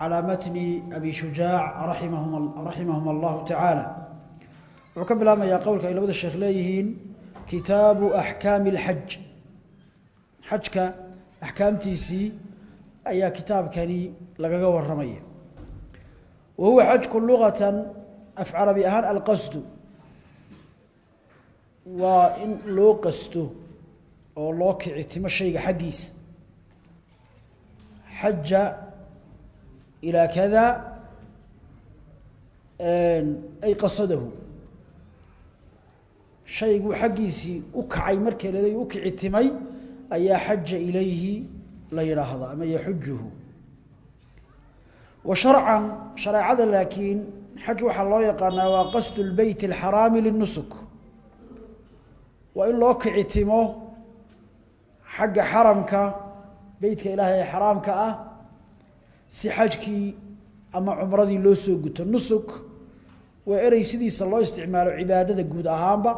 على متن أبي شجاع رحمهم, رحمهم الله تعالى. وكبلا ما يقولك إلى بدا الشيخ ليهين كتاب أحكام الحج. حجك أحكام تيسي أي كتاب كاني لقاقا والرمية وهو حج لغة أفعل بأهان القصد. وإن لو قصده أو لو كعتم الشيء حقيس حج إلى كذا أي قصده. شيء حقيسي أكعي مركي لدي أكعي تمي أي حج إليه لا يراهض أما يحجه. وشرعا شرع هذا لكن حج الله يقارنا وقصد البيت الحرام للنسك. وإن أكعي تمو حق حرمك بيتك إلهي حرامك أه si xajkii ama cumradii loo soo guto nusuk waa erey sidiisa loo isticmaalo cibaadada guud ahaanba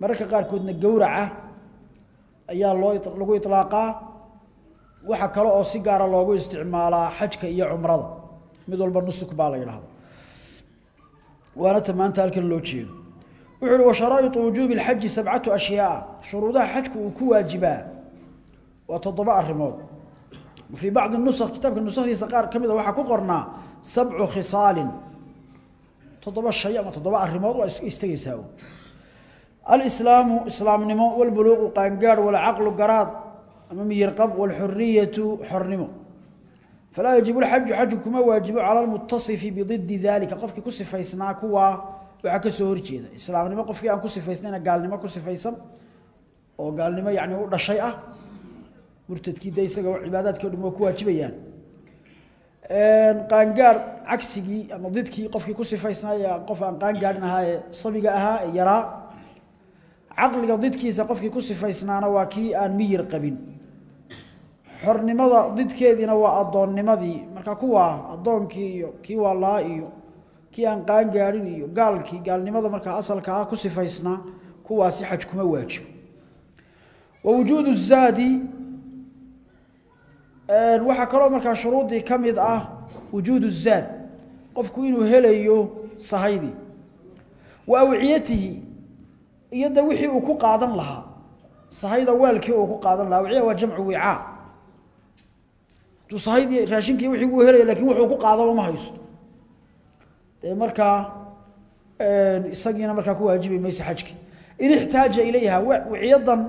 mararka qaarkoodna gowraca ayaa loo lagu ilaaqaa waxa kale oo si gaara loogu isticmaalaa xajka iyo cumrada mid walba nusuk baa la yidhahda waana ta maanta halkan loo jeedo wuxuu uhi washaraa'iطu wujuubi اlxaji sabcatu ashyaaa shuruudaha xajku uu وفي بعض النسخ كتابك النسخ دي سقار كميدا وحا كقرنا سبع خصال. تضبع الشيء ما تضبع الرماد ويستيساو الإسلام إسلام نمو والبلوغ قانقار والعقل قراد أمام يرقب والحرية حر نمو. فلا يجب الحج حجكم واجب على المتصف بضد ذلك. قفك كسف يسناك هو وعكس هرشي إسلام نمو قفك أن كسف قال نمو كسف يسن وقال نمو يعني ورشيئة murtadkii da isaga cibaadaadkii o dhan waa ku waajibayaan qaangaar cagsigii ama didkii qofkii ku sifaysnaaya qof aan qaangaarin ahaa ee sabiga ahaa ee yaraa caqliga didkiisa qofkii ku sifaysnaana waa kii aan miyir qabin xornimada didkeediina waa addoonnimadii marka kuwa addoonkii iyo kii waalaa iyo kii aan qaangaarin iyo gaalkii gaalnimada markaa asalka ah ku sifaysnaa kuwaasi xaj kuma waajibo wa wujuudu zaadi waxaa kaloo markaa shuruudii ka mid ah wujuudu zaad qofku inuu helayo sahaydii wa awciyatihi iyo de wixii uu ku qaadan lahaa sahayda weelkii uu ku qaadan lahaa awciya waa jamcu wicaa hadduu sahaydii raashinkii wixii uu helaya lakin wuxuu ku qaadaba ma haysto dee markaa isagiina markaa ku waajibi mayse xajki in ixtaaja ilayha wiciyadan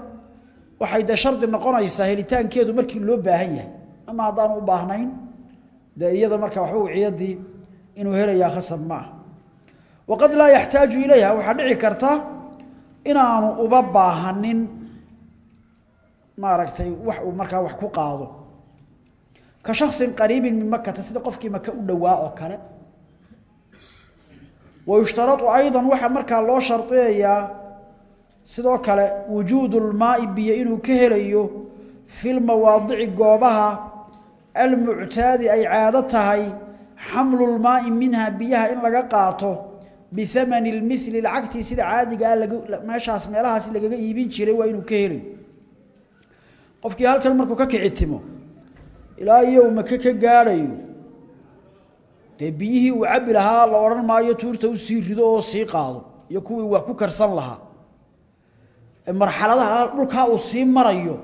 waxay dee shardi noqonaysaa helitaankeedu markii loo baahan yahay ama haddaan u baahnayn dee iyada marka waxba wiciyadii inuu helayaa khasab ma ah waqad laa yaxtaaju ilayha waxaa dhici karta inaanu uba baahanin maaragtay wax uu markaa wax ku qaado ka shaksin qariibin min makata sida qofkii maka u dhowaa oo kale wa yushtarau aydan waxaa markaa loo shardiyayaa sidoo kale wujuudu lmaai biyo inuu ka helayo fi lmawaadici goobaha المعتاد أي عادتها حمل الماء منها بيها إن لغا قاطو بثمن المثل العكتي سيد عادي قال ما شاس ميلها سيد لغا يبين شيري وينو قف كي هالك المركو ككي عتمو؟ إلا يوم ككي قاري تبيه وعبلها لورن ما يتورت وصير ردو سيقاض يكوي وكو كرسان لها. المرحلة هالك وصير مريو.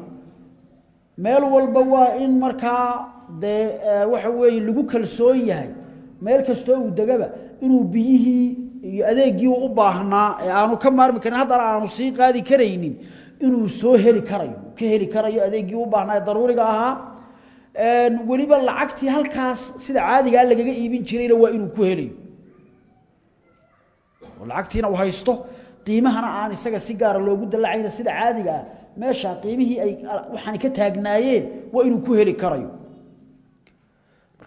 ميل والبواء إن مركا dee waxa weeye lagu kalsoon yahay meel kastoo uu degaba inuu biyihii iyo adeeggii u baahnaa ee aanu ka maarmi karin haddana aanu sii qaadi karaynin inuu soo heli karayo ka heli karayo adeeggii u baahnaa ee daruuriga ahaa weliba lacagtii halkaas sida caadigaa lagaga iibin jirayna waa inuu ku helayo lacagtiina uu haysto qiimahana aan isaga si gaara loogu dallacayna sida caadiga ah meesha qiimihii ay waxaan ka taagnaayeen waa inuu ku heli karayo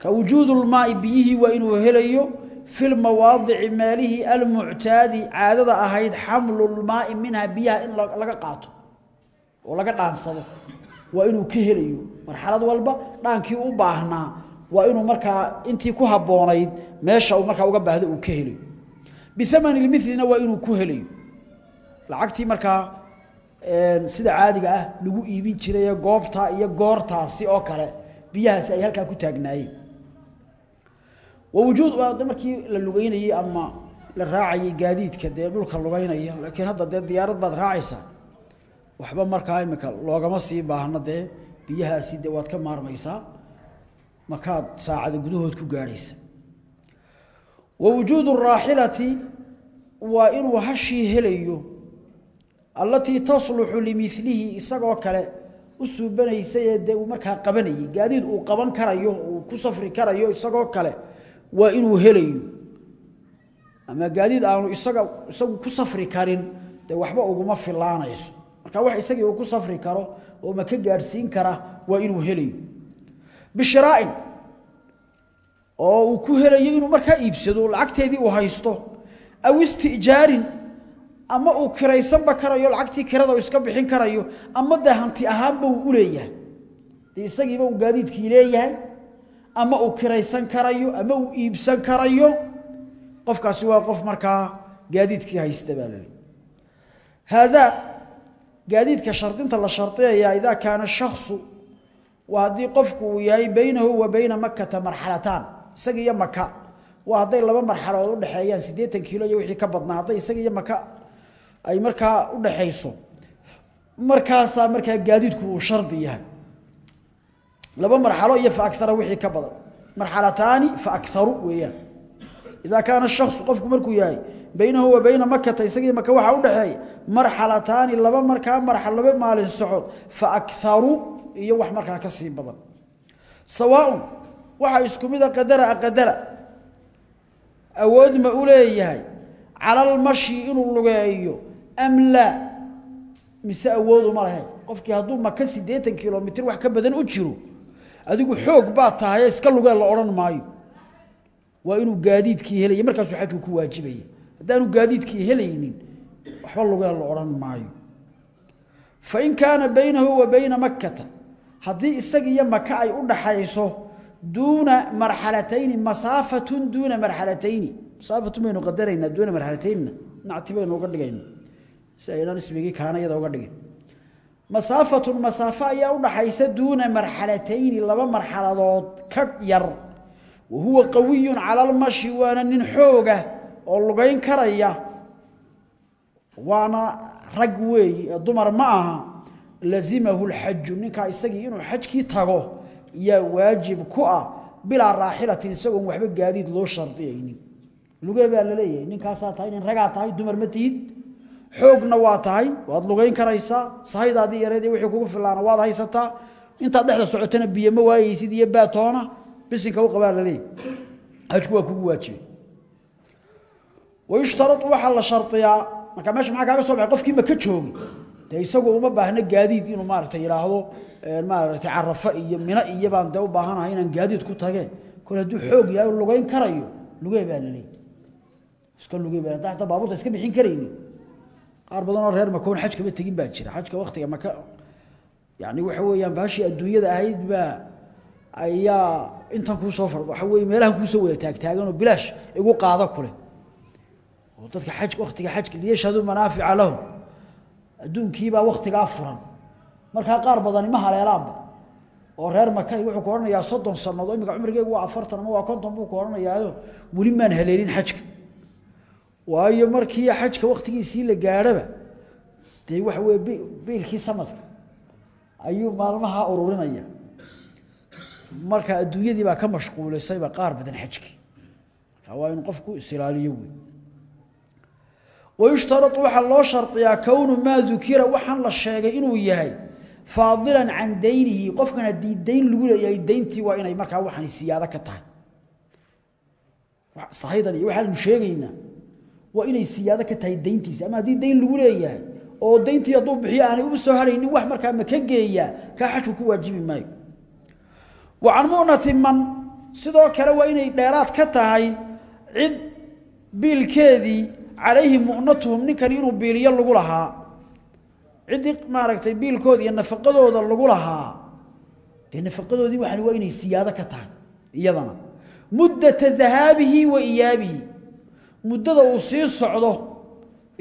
كوجود الماء بيه وإنه هليه في المواضع ماله المعتاد عادة أهيد حمل الماء منها بيها إن لك قاطه ولك قانصده وإنه كهليه مرحلة والبا لأنكي أباهنا وإنه مركا إنتي كهبونيد. ماشا ومركا أقبه هذا وكهليه بثمن المثل نوى إنه كهليه لعكتي مركا سيدة عادية أه، لقو إيبين تريا قوبتا إيا قورتا سيئوكرا بيها سيئلكا كتاقنايه ووجود دمركي للغيني أما للراعي قاديد كده لك اللغيني لكن هذا ده ديارة بعد راعيسة وحبا مركاي مكال لوغا مصيب باهنا ده بيها سيدة واتكا مارميسا مكاد ساعد قدوهد كقاريس ووجود الراحلة وإن وحشي هليو. التي تصلح لمثله إساقوكالة أسوبنا إسايا ده قبني. قاديد أو قبن كرايو وكسفري كرايو إساقوكالة waa inuu helayo ama gaadiid aanu isaga isagu ku safri karin dee waxba uguma filaanayso marka wax isagii uu ku safri karo oo ma ka gaadhsiin kara waa inuu helayo bishiraa'in oo uu ku helayo inuu markaa iibsado lacagteedii uu haysto aw istijaarin ama uu kiraysanba karayo lacagtii kirada uu iska bixin karayo ama dee hanti ahaanba uu u leeyahay dee isagiiba uu gaadiidkii leeyahay ama uu kiraysan karayo ama uu iibsan karayo qofkaasi waa qof markaa gaadiidkii haysta baa laleeyahy haadaa gaadiidka shardinta la shardiyaya idaa kaana shaksu waa haddii qofku uu yahay baynahu wa bayna makata marxalataan isaga iyo maka waa hadday laba marxaladood udhexeeyaan siddeetan kiilo iyo wixii ka badnaa hadday isaga iyo maka ay markaa udhaxayso markaasaa markaa gaadiidku uu shardi yahay laba marxalo iyo fa akara wixii ka badan marxalataani fa akaru weeyaan idaa kaana shaksu qofku markuu yahay baynahu wa bayna makata isagii maka waxaa udhaxeeya marxalataani laba markaa marxal laba maalin socod fa akaru iyo wax markaa ka sii badan sawaaun waxaa isku mida qadara aqadara awood ma u leeyahay cala almashi inuu lugeeyo am laa mise awooduma lahayn qofkii hadduu maka siddeetan kilomitr wax ka badan u jiro adigu xoog baa tahaye iska lugee la odhan maayo waa inuu gaadiidkii helaya markaasuu xajku ku waajibaya haddaanu gaadiidkii helaynin waxba lugee la odhan maayo fain kaana baynahu wa bayna makkata haddii isagiiyo maka ay u dhaxayso duuna marxalatayni masaafatun duuna marxalatayni masaafatun baynu qadaraynaa duuna marxalataynna nacti baynu uga dhigayna si ismigii kaana iyada uga dhigin مسافة المسافة يوضح حيس دون مرحلتين لما مرحلة كبير وهو قوي على المشي وأنا ننحوغة واللغين كريا. وأنا رقوي دمر معها لزمه الحج. نكا يسقينو حجكي تاغو. يا واجب كوا بلا راحلة تنسون وخبا غاديد لو شرطي يعني لوغي با لليه نكا ساتاين رغا دمر متيد. Ma xoogna waa tahay waad lugayn karaysaa sahaydaadii yareed wixii kugu filaana waad haysataa intaad dhexda socotana biyo ma waayeysid iyo baatoona bisinka u qabaa la leeyahy xajku waa kugu waajibay wayushtaradu waxaa la shardiyaa marka meesha maxaa kaaga soo baxay qofkii maka joogay dee isagu uma baahna gaadiid inuu maaragtay yidhaahdo maaragtay carafa iyo mino iyo baan dee u baahanahay inaan gaadiid ku tage kol hadduu xoog yahay lugayn karayo lugee baa la leeyahy iska lugee baa hataa baabuurta iska bixin karaynin qaar badan oo reer makoon xaj kama tegin baa jira xajka waktiga maka yani waxa weeyaan baashii adduunyada ahayd baa ayaa intan kuu soo far waxa weye meelahan kuusoo wada taagtaaganoo bilaash igu qaado kule oo dadka xaj waktiga xajka liyashhaduu manaafica lahum adduunkiibaa waktigaa furan markaa qaar badani ma haleelaanba oo reer maka wuxuu ku odhanayaa soddon sannadood imika cumrigeygu waa afartan ama waa konton buu ku odhanayaayo weli maan haleelin xajka waayo markii xajka waktigiisii la gaadhaba dee waxa weye biilkii sanadka ayuu maalmaha ururinaya marka adduunyadii baa ka mashquulisayba qaar badan marka waa in qofku isilaaliyo wey wayushtarau waxaa loo shardiyaa kownu maa dukira waxaan la sheegay inuu yahay faadilan can daynihi qofkan haddii dayn lagu leeyahay dayntii waa inay markaa waxani siyaado ka tahay sahaydan iyo waxaanu sheegaynaa waa inay siyaado ka tahay dayntiisa ama haddii dayn lagu leeyahay oo dayntii hadduu bixiyo aanay uba soo haraynin wax markaa ma ka geeyaa kaa xajku ku waajibi maayo wa can mu'nati man sidoo kale waa inay dheeraad ka tahay cid biilkeedii calayhi mu'natuhum ninkani inuu biiliyo lagu lahaa ciddii maaragtay biilkooda iyo nafaqadooda lagu lahaa dee nafaqadoodii waxani waa inay siyaado ka tahay iyadana muddata dahaabihi wa iyaabihi muddada uu sii socdo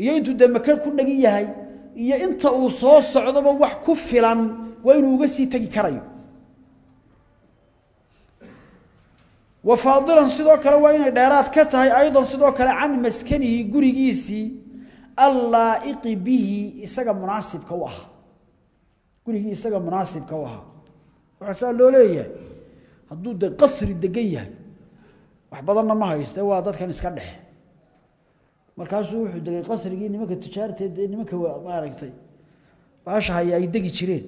iyo intuu dee maka ku dhagin yahay iyo inta uu soo socdoba wax ku filan waa inuu uga sii tegi karayo faadilan sidoo kale waa inay dheeraad ka tahay aydan sidoo kale can maskanihi gurigiisii allaa'iqi bihi isaga munaasibka u ahaa gurigii isaga munaasibka u ahaa waxaa saa loo leeyahay hadduu de qasri degan yahay wax badanna ma hayste waa dadkan iska dhexe markaasuu wuxuu degay qasrigii nimanka tujaarteed ee nimanka maaragtay baasha haya ay degi jireen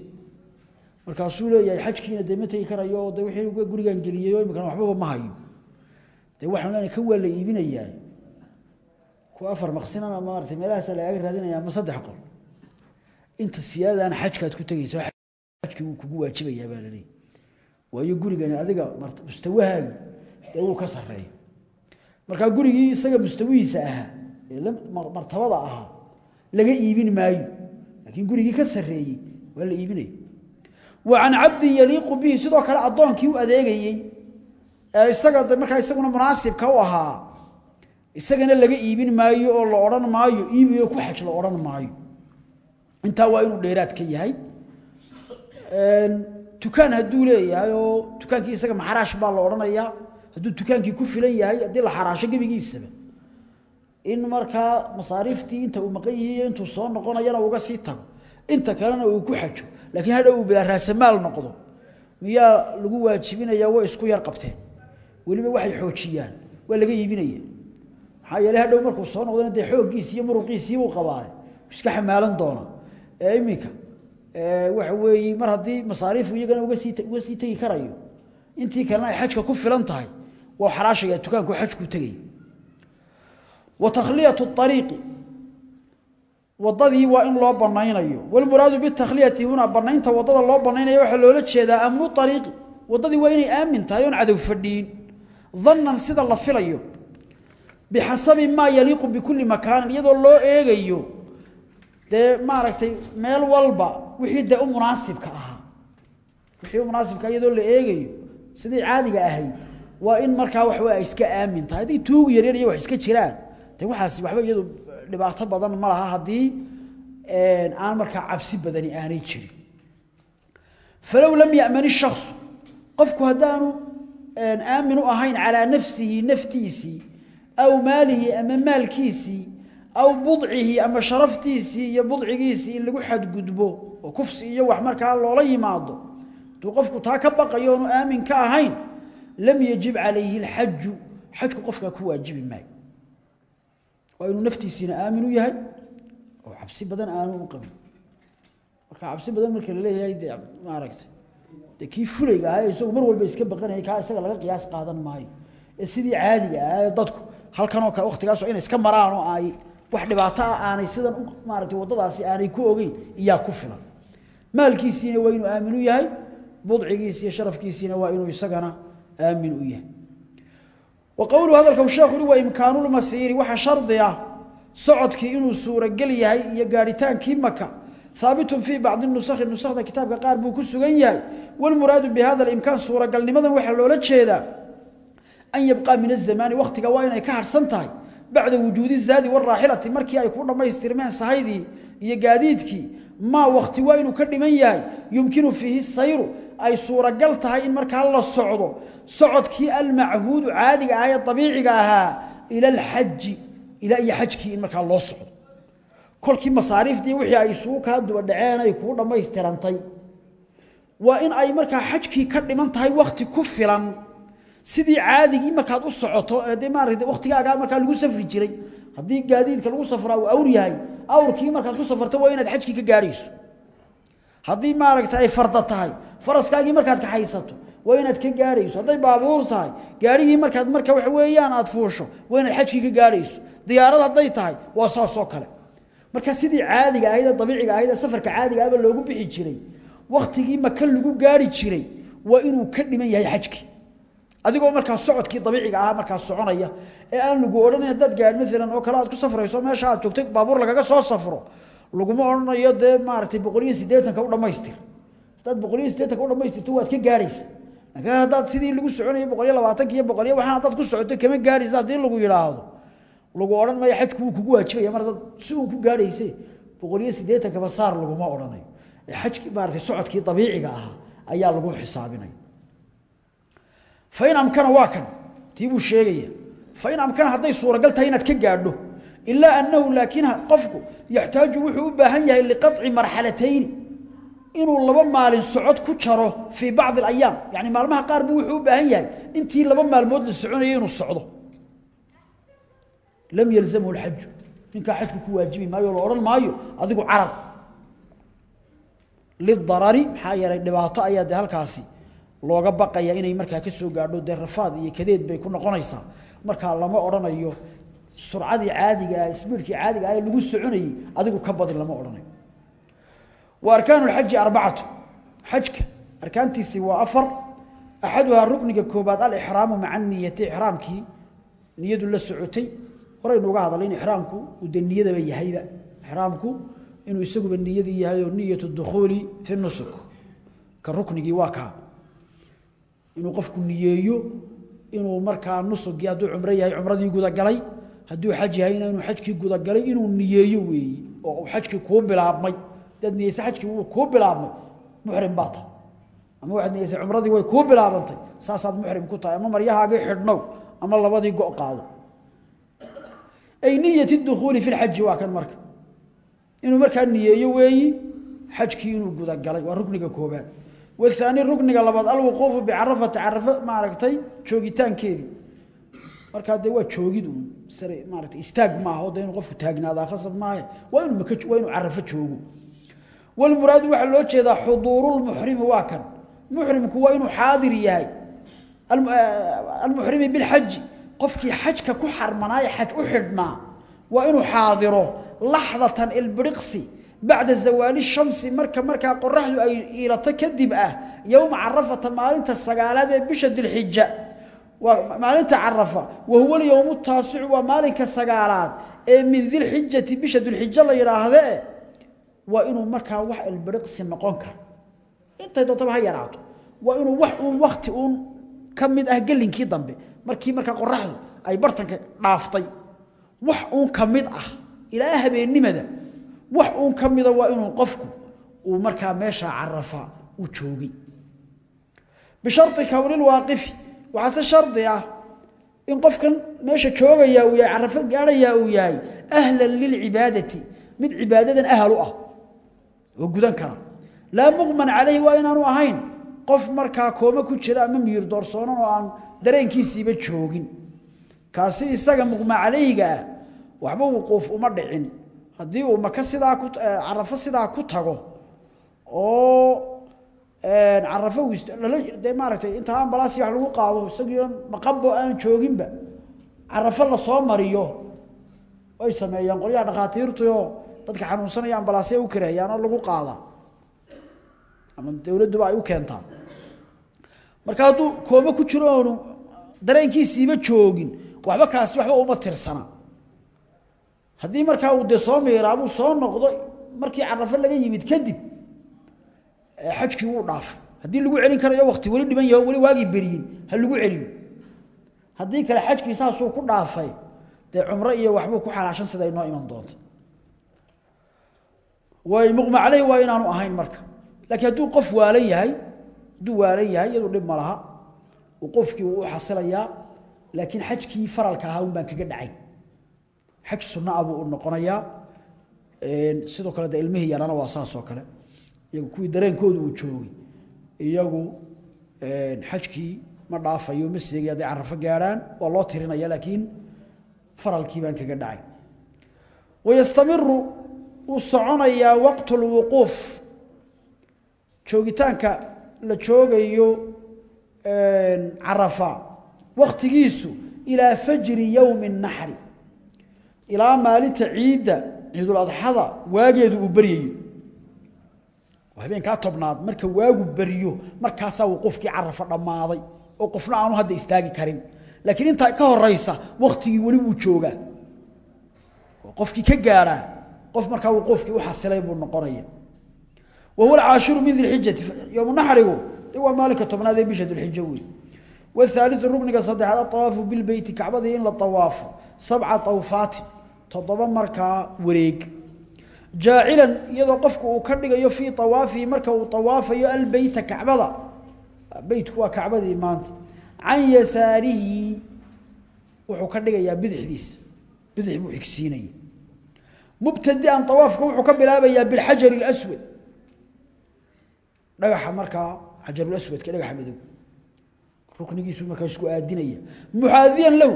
markaasuu leeyahay xajkiina dee ma tegi karayo oo de wixii gurigan geliyey oo imikana waxbaba ma hayo dee waxaan leenahay kan waa la iibinayaa ku afar maqsinana maaragtay meelahaasaa lagaaga raadinaya ama saddex qol inta siyaadana xajkaad ku tegaysa xajkii wuu kugu waajibayaa baa laleeyahy waayo gurigani adiga mustawahaagi dee wuu ka sarreeya markaa gurigii isaga mustawihiisa ahaa martabada ahaa laga iibin maayo laakiin gurigii ka sarreeyey waa la iibinaya wa can cabdin yaliiqu bihi sidoo kale addoonkii u adeegayey ee isaga de markaa isaguna munaasibka u ahaa isagana laga iibin maayo oo la odhan maayo iibiyo ku xaj la odhan maayo intaa waa inuu dheeraad ka yahay dukaan hadduu leeyahay oo dukaankii isaga maxaraash baa la odhanayaa hadduu dukaankii ku filan yahay haddii la xaraasho gebigiisaba in markaa masaariiftii inta uu maqan yahiy intuu soo noqonayana uga sii tago inta kalena uu ku xajo laakiin hadha uu bilaa raasamaal noqdo miyaa lagu waajibinayaa way isku yar qabteen weliba waxay xoojiyaan waa laga iibinaya maxaa yeele hadhow markuu soo noqdona dee xooggiisi iyo muruqiisii buu qabaane iska xamaalan doona ee iminka waxa weeye mar haddii masaariifu iyagana uga sii uga sii tegi karayo intii kalena ay xajka ku filan tahay waa xaraashaya dukaanku xajku وتخلية الطريق. وضده وإن الله برنين أيه والمراد بالتخلية هنا برنين توضد الله برنين أيه وحلو لتشي ذا أمن الطريق. وضده وإن آمن تايون عدو فردين. ظنا سيد الله فيل أيه بحسب ما يليق بكل مكان. يد الله إيه أيه ده ما ركتي ميل والبا. وحيد ده مناسب كأها. وحيد مناسب كأيه دول إيه أيه سيدي عادي كأهي. وإن مركا وحوا إسكا آمن تايدي توقي يريد يوح إسكا تشيران dee waxaasi waxba iyadu dhibaato badan ma laha haddii aan markaa cabsi badani aanay jirin falow lam ya'man ishaksu qofku haddaanu aamin u ahayn calaa nafsihi naftiisii aw maalihi ama maalkiisii aw budcihi ama sharaftiisii iyo budcigiisii in lagu xadgudbo oo kufsi iyo wax markaa loola yimaado hadduu qofku taa ka baqayo oonu aamin ka ahayn lam yajib calayhi alxaju xajku qofkaa ku waajibi maayo u yahay oo cabsi badan aanu u qabin marka cabsi badan marka la leeyahay dee maaragtay dee kii fulayga ahaa isagu mar walba iska baqanayay kaa isaga laga qiyaas qaadan maayo ee sidii caadiga ee dadku halkan oo kale waqtigaas inay iska maraan oo ay wax dhibaato ah aanay sidan u maaragtay waddadaasi aanay ku ogeyn iyaa ku filan maalkiisiina waa inuu aamin u yahay budcigiisi iyo sharafkiisiina waa inuu isagana aamin u yahay وقول هذا الشيخ هو إمكان المسير وحا شرطي سعودك إنو سورة قل يهي يقارتان كيمكا ثابت في بعض النسخ النسخ ذا كتاب قارب وكسوغن يهي والمراد بهذا الإمكان سورة قل لماذا وحا لولد شهيدا أن يبقى من الزمان وقت قوائنا يكهر سنتهي بعد وجود الزاد والراحلة مركيا يكون ما يستيرمان سهيدي يقاديدك ما وقت وينو كرمان يهي يمكن فيه السير أي سورة قلتها إن مركها الله الصعود صعود كي المعهود عادي آية طبيعي قاها إلى الحج إلى أي حج كي إن مركها الله الصعود كل كي مصاريف دي وحي أي سوك هادو ودعينا يكون لما يسترانطي وإن أي مركها حج كي كرد من تهي وقت كفرا سيدي عادي إن مركها الصعود دي مارك دي وقت قاها مركها الوسف رجري هذي قاديد كالوسف راو أوريهاي أور كي مركها الوسف رتوينة حج كي كاريسو haddii maaragtay ay farda tahay faraskaagii markaad kaxaysato waa inaad ka gaadhayso hadday baabuur tahay gaadhigii markaad marka waxa weeyaan aad fuusho waa inaad xajkii ka gaadhayso diyaarad hadday tahay waa saasoo kale marka sidii caadiga ahayd dabiiciga ahayd safarka caadiga ahba loogu bixi jiray wakhtigii maka lagu gaadhi jiray waa inuu ka dhiman yahay xajkii adigoo markaa socodkii dabiiciga ahaa markaa soconaya ee aan lagu odhanayn haddaad gaadh maalan oo kale aad ku safrayso meesha aad joogtay baabuur lagaga soo safro laguma dee maaragtay boqol iyo siddeetanka u haddaad boqol iyo siddeetanka u dhammaystirto waad ka gaadhaysa laakiin haddaad sidii lagu soconayay boqol iyo labaatanka iyo boqol iyo waxaan haddaad ku socoto kama gaadhaysa haddii lagu yidhaahdo lagu odhan maayo xajku wuu kugu waajibaya mar haddaad si uun ku gaadhayse boqol iyo siddeetankaba saar laguma odhanayo xajkii maaragtay socodkii dabiiciga ahaa ayaa lagu xisaabinaya fain amkana waa kan tii buu sheegaya fain amkana hadday suuragal tahay inaad ka gaadho إلا أنه لكن قفك يحتاج وحو باهن لقطع مرحلتين إنه اللبا مال سعود كشره في بعض الأيام. يعني مالما قارب وحو باهن يهي. إنتي اللبا مال مود للسعود يهي نصعوده لم يلزمه الحج. إنك حجك كواجبي. مايو لورن مايو أدقو عرب. للضراري حايرة نباطة أياد هالكاسي لوغا بقايا إنه مركا كسو قادو دير رفاد يكديد بيكون الله ما lama oranayo سرعتي عادية اسبيركي عادية اي لو سوني ادغو كبدل لما اورني وأركان الحج أربعة. حجك اركان تي سي وافر أحدها الركن كوباد الإحرام مع النية إحرامك. نية لا سوتي هري نوغا هادلين إحرامك. ودنيته يهايدا إحرامك. انو اسغو نيه يهايو نيه الدخول في النسك. كركن جي واكا انو قفكو نيهيو انو مركا نسك يا دو عمره يا عمرة دي غدا غلاي hadduu xaj yahayna inuu xajkii gudagalay inuu niyeeyo weeye oo uu xajkii kuu bilaabmay dad niyeysa xajkii wuu kuu bilaabmay muxrim baa tahay ama waxaad niyeysay cumradii way kuu bilaabantay saasaad muxrim ku tahay ama maryahaagii xidhnow ama labadii go' qaado ay niyat dukhuuli fi lxaji waa kan marka inuu markaa niyeeyo weeyi xajkii inuu gudagalay waa rukniga koobaad والثاني ركنiga labaad alwuquufu bicarafati carafo maaragtay joogitaankeedii markaa dee waa joogid uun sare maaragtay istaag maaha oo dee inuu qofku taagnaadaa khasab maahe waa inuu maka waa inuu carafo joogo walmuraadu waxaa loo jeedaa xuduurulmuxrimi waa kan muxrimku waa inuu xaadir yahay almuxrimi bilxaji qofkii xajka ku xarmanaaye xaj u xidhnaa waa inuu xaadiro laxdatan ilbiriqsi bacda zawaali shamsi marka markaa qoraxdu ay iilato kadib ah yowma carafata maalinta sagaalaad ee bisha dilxija ومعلنت عرفة وهو اليوم التاسع ومالك السقالات. إيه من ذي الحجة بشد الحجة الله يرى هذا. وإنه مركا وح البرقس مقونك إنت يدو طبعا يرعاته وإنه وح وقت كم من أهجل كي ضنبي. مركي مركا قرح أي برتنك نافطي وح كم من أه. إلى أهبي نمد وح كم من وإنه قفك ومركا ماشا عرفة وشوقي بشرط كون الواقفي inuu qofku uu markaa meeshaa carafa u joogay bishari kownilwaaqifi waxaase shardi ah in qofkan meesha joogayaa uu yahay carafo gaadhayaa uu yahay ahlan lilcibaadati mid cibaadadan ahal u ah oo gudan kara laa muqman calayhi waa inaanu ahayn qof markaa kooma ku jira ama miyir doorsoonan oo aan dareenkiisiiba joogin kaasi ah ku carafo dee maaragtay inta ambalaasi wax lagu qaado isagio maqabo aan jooginba carafo lasoo mariyo way sameeyaan qolyaha dhakhaatiirtuoo dadka xanuunsanaya ambalaasya u kareeyaan oo lagu qaadaa ama dowladduba ay u keentaa marka hadduu kooma ku jiro oonu dareenkiisiiba joogin waxba kaasi waxba uma tirsana haddii markaa uu dee soo miiraabuu soo noqdo markii carafo laga yimid kadib حجكي و ضاف هدي لو علين كره وقتي ولي دبن يا ولي واغي بريين. هل لو علين هدي الحج كي صار سو كو ضافاي ده عمره يي وحبو كو خلاشن سداي نو إيمان دونت. وي مغمى عليه وي انو أهين مرك لكن هدو قف والان يحي دو والان يحي يدو دب ملها وقفكي وحصل حصليا. لكن حج كي ها ان بان كغه دحاي حج سنة أبو نقنيا إن سدو كلا ده علمي يارانا واسا سو iyagu kuwii dareenkooda uu joogay iyagu xajkii ma dhaafayo ma seegay hadday carafo gaadhaan waa loo tirinaya laakiin faralkii baan kaga dhacay wayastamiru wuu soconayaa waqtu lwuquuf joogitaanka la joogayo carafa waktigiisu ilaa fajri yowmi naxri ilaa maalinta ciidda ciidul adxada waageedu uu beryayo وهبين كاتبناد مركا واغو بريو مركا سا وقوفكي عرف دمااداي وقفنا انو هدا استاغي كريم. لكن انت كا هوريسا وقتي ولي و جوغا وقوفكي كا غارا قوف مركا وقوفكي وحاسلاي بو نقريا وهو العاشر من ذي الحجة. يوم نحره هو مالك تبناد بشد الحجوي والثالث الركن قصدي على الطواف بالبيت كعبة ان للطواف. سبعه طوفات تضبا مركا وريق. جاعلا يدو قفك وكردق يفي طوافه مركا وطواف يو البيت بيت هو كعبده مانت. عن يساره وحو كردق يا بدح ديس بدح محكسيني مبتدئا طوافك وحو كبلابا بالحجر الأسود. dhagaxa markaa xajarul aswadka dhagaxa madow ruknigiisu markaa isku aadinaya muxaadiyan lahu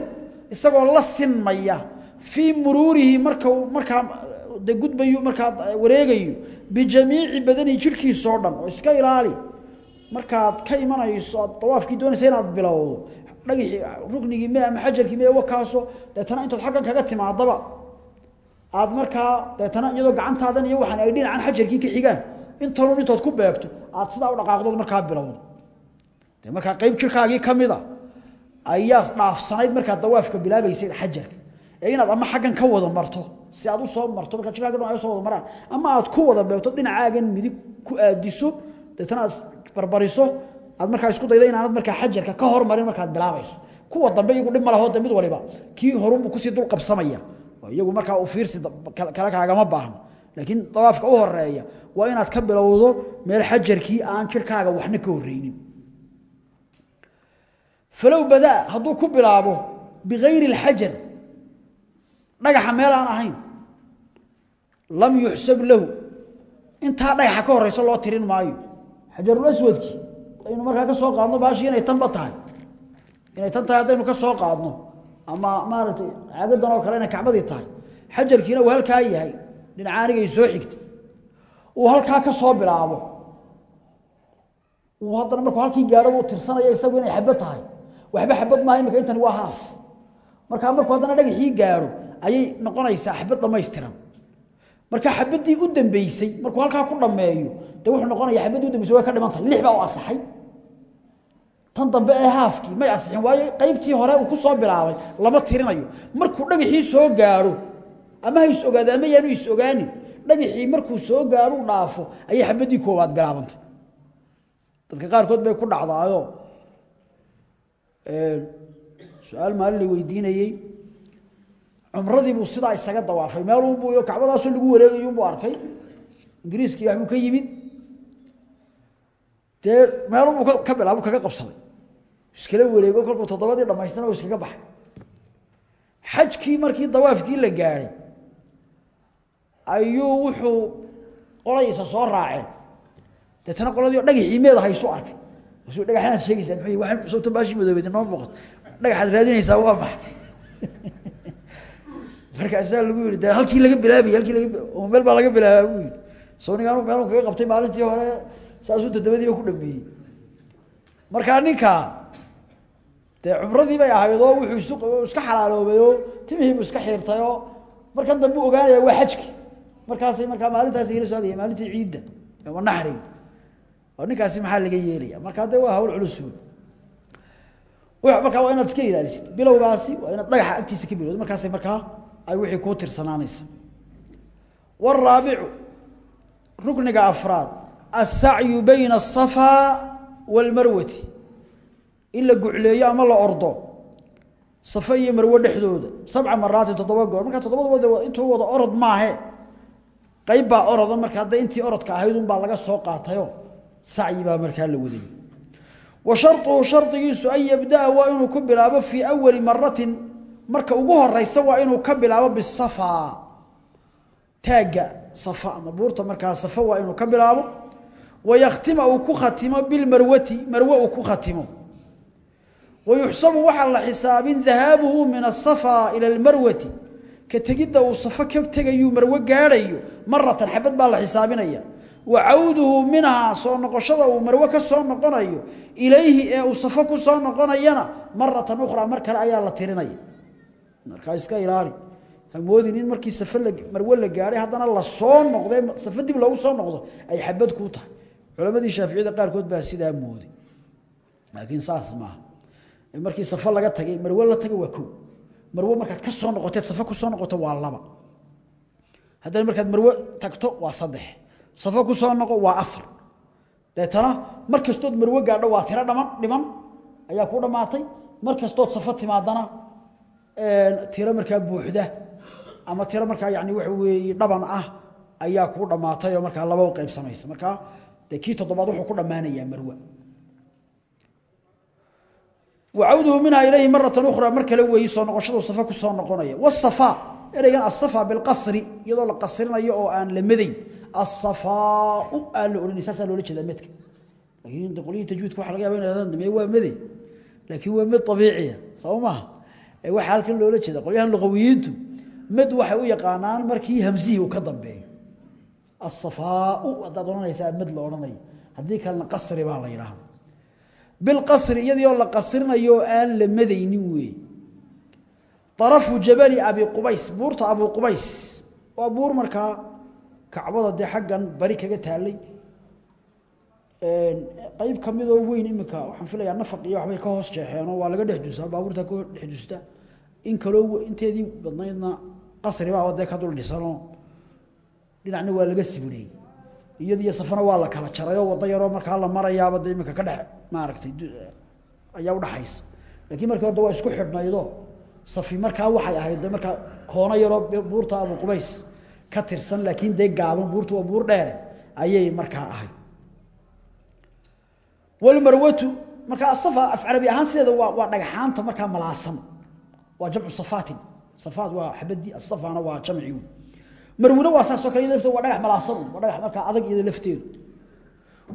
isagoo la sinmaya fii muruurihi marka markaa de gudbayo markaa wareegayo bijamiici badani jirhkiisa oo dhan oo iska ilaali markaad ka imanayso aad dawaafkii doonaysa inaad bilowdo dhagixii ruknigii me ama xajarkii me wakaaso deetana intaad xaggan kaga timaadaba aad markaa deetana iyadoo gacantaadan iyo waxaan ay dhinacan xajarkii ka xigaan intanun intood ku beegto aad sidaa u dhaqaaqdood markaa bilowdo de markaa qayb jirkaagii ka mid a ayaa dhaafsanayd markaad dawaafka bilaabaysay xajarka ee ama xaggan ka wada marto si aad u soo marto markaa jirkaaga dhan ay soo wada maraan ama aad ku wada beegto dhinacaagan midig ku aadiso deetana aad barbariso aad markaa isku dayda inaanad markaa xajarka ka hormarin markaad bilaabayso kuwa dambe iyagu dhib ma laho de mid waliba kii horunbuu kusii dul qabsamaya iyagu markaa u fiirsi kale kaagama baahno laakiin dawaafka u horeeya waa inaad ka bilowdo meel xajarkii aan jirkaaga waxna ka horeynin falow badaa hadduu ku bilaabo bigayri اlxajar dhagaxa meel aan ahayn لم يحسب له. انت هذا يحكى الرسول الله ترين معي حجر الأسود طيب أي نمر هذا سوق عضنه باشي أنا يتنبط هاي أنا يتنبط هاي أنا كسوق عضنه. أما ما رت عقد دنا وكرنا كعبد يتاي حجر كنا وهل كاي هاي؟ لأن عارج يسوي كت وهل كا كسوق بلعبه؟ وهذا نمر وهل كي جاربه ترسنا يا يسوي أنا يحبه تاي وحب حبه ما هي مكان تنوهاف مركان مركان هذا نرجع هي جارو أي نقول أي صاحب الله ما يسترم. Marka xabaddii u dambeysay markuu halkaa ku dhammeeyo dee wuxuu noqonaya xabaddii u dambeysay way ka dhiman tahay lix baa u asaxay tan dambe ee haafkii may asixin waayo qaybtii hore uu ku soo bilaabay lama tirinayo markuu dhagaxii soo gaadho ama ha is ogaado ama yaanu is ogaanin dhagaxii markuu soo gaadho u dhaafo ayay xabaddii koowaad bilaabantay dadka qaarkood bay ku dhacdaayo su-aal maalin la weydiinayey cumradii buu sidaa isaga dawaafay meelunbuu iyo kacbadaasoo lagu wareegayunbuu arkay ingiriiskii waxbuu ka yimid dee meelunbuu ka bilaabo kaga qabsaday iskala wareego kolkuu toddobadii dhamaystana oo iskaga baxay xajkii markii dawaafkii la gaadhay ayuu wuxuu qolaysa soo raaceen deetana qoladii dhagaxii meeda haysu arkay su dhagaxanaad sheegaysaa muxuu waxaan sababta baashii madoobeed noo muuqato dhagaxaad raadinaysaa waa maxa markaasaa lagu yidhi de halkii laga bilaabay halkii laga meel baa laga bilaabaa buu yidhi sonigaanu meeluu kaga qabtay maalintii hore saasuu toddobadiiba ku dhameeyey markaa ninkaa dee cumradii bay ahayd oo wuxuu isu iska xalaaloobay oo timihii buu iska xiirtay oo markan dambe u ogaanaya waa xajki markaasay markaa maalintaas ila soo hadlayay maalintii ciidda waa naxriga oo ninkaasi maxaa laga yeelaya markaa dee waa hawl culus wey markaa waa inaad iska ilaalisid bilowgaasi waa inaad dhagaxa agtiisa ka bilowdo markaasay markaa ay wixii kuu tirsanaanaysa waraabicu rukniga afraad asacyu bayna asafaa waalmarwati in la gucleeyo ama la ordo safa iyo marwo dhexdooda sabca maraatin toddoba goor markaa toddobadaba intuu wada orod maahe qayb baa oroda marka hadda intii orodka ahayd unbaa laga soo qaatayo sacyi baa markaa la waday wa sharuhu shardigiisu an yabdaa waa inuu ku bilaabo fii awali maratin marka ugu horeysa waa inuu ka bilaabo bisafa taagga safa ama buurta markaa safa waa inuu ka bilaabo wayakhtima uu ku khatimo bilmarwati marwe uu ku khatimo wayuxsabu waxaa la xisaabin dahaabuhu min asafa ila almarwati ka tegidda uu safo ka tegayuu marwe gaadhayo maratan xabad baa la xisaabinaya wa cawduhu minhaa soo noqoshada uu marwe ka soo noqonayo ilayhi ee uu safo ku soo noqonayana maratan ukhraa mar kale ayaa la tirinaya markaa iska ilaali hamoodin in markii safe la marwe la gaadhay haddana la soo noqdee safe dib loogu soo noqdo ay xabad ku tahay culammadii shaaficiyada qaarkood baa sidaa mooday laakiin saas maaha markii safo laga tagay marwe la tagay waa kow marwe markaad ka soo noqoteed safo ku soo noqoto waa laba haddana markaad marwe tagto waa saddex safo ku soo noqo waa afar deetana mar kastood marwe gaadho waa tiro dhaman dhiman ayaa ku dhammaatay mar kastood safo timaadana tiro markaa buuxda ama tiro markaa yani waxa weeye dhaban ah ayaa kuu dhammaatay oo markaa laba u qaybsamaysa markaa dee kii toddobaad wuxuu ku dhammaanayaa marwe وعوده منها إليه مرة أخرى مركة لوي سو نقشده صفا كسو نقونيا والصفاء إليغان الصفا بالقصر يدو لقصرنا يو آن لمدين الصفاء آن لأولي نساسا لولي كذا متك لكن انت قولي تجويد كو حلقة بين هذا ما هو مدين لكن هو مد طبيعية صو ما اي حال كل لولي كذا قوليها لغويينتو مد waxa u yaqaanaan markii hamzihi uu ka dambeeyo الصفاء wada doonaysa mid la oranayo hadii kalena qasri baa la yiraahdo بالقصر يدي الله قصرنا يو آن لمديني وي طرف جبل أبي قبيس بورت أبو قبيس وأبور مركا كعبضة دي حقا بريكة تالي قيب كميدو وين إمكا وحن فيلا نفق يا وحبي كهوس جاحيانو ولا قد حدوسا بابورتا كو حدوستا إن كلو انت دي بدنايدنا قصري بقى وديك هدول لسانو لنعني ولا قسبني iyadii safana waa la kala jaray oo wada yaro marka la marayaaba de imika ka dhex maaragtay ayaa u dhaxaysa laakiin markii hore waa isku xidhnaydo safi markaa waxay ahayd marka koona yaro buurta Abu Qubays ka tirsan laakiin de gaaban buurtu waa buur dheer ayay markaa ahayd wal marwatu marka asafa af arabi ahaan sideeda waa waa dhagaxaanta markaa malaasan وجمع صفات. صفات وحبدي الصفا أنا وجمع عيون مروة واسا سوكاي نفته ودغ ملاصد ودغ ملكا ادق يد لفتين.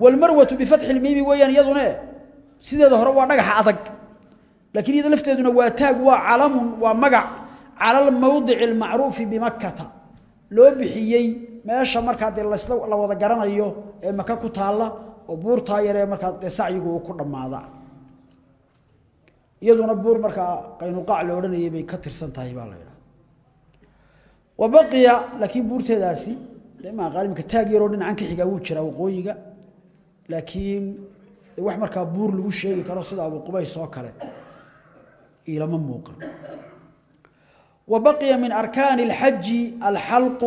والمروة بفتح الميم ويان يدن سيدة هره ودغ ادق لكن يد لفتهن واتاق وعلم ومغع على الموضع المعروف بمكة. لو بخيي مشى مركا دي لسلو لو ودا غرانيو اي مكه كتاله وبورتا يره مركا دي سعيغو كو دماده iyaduna buur marka qaynuqaac loo oranayay bay ka tirsan tahay baa la yiraahdaa وبقي لكن بورتداسي لما قال لك تاج يرون عنك خيغا و جرا وقويغا لكن wax marka buur lagu sheegi karo sida Abu Qubays soo kale ilama muuqan وبقي من أركان الحج الحلق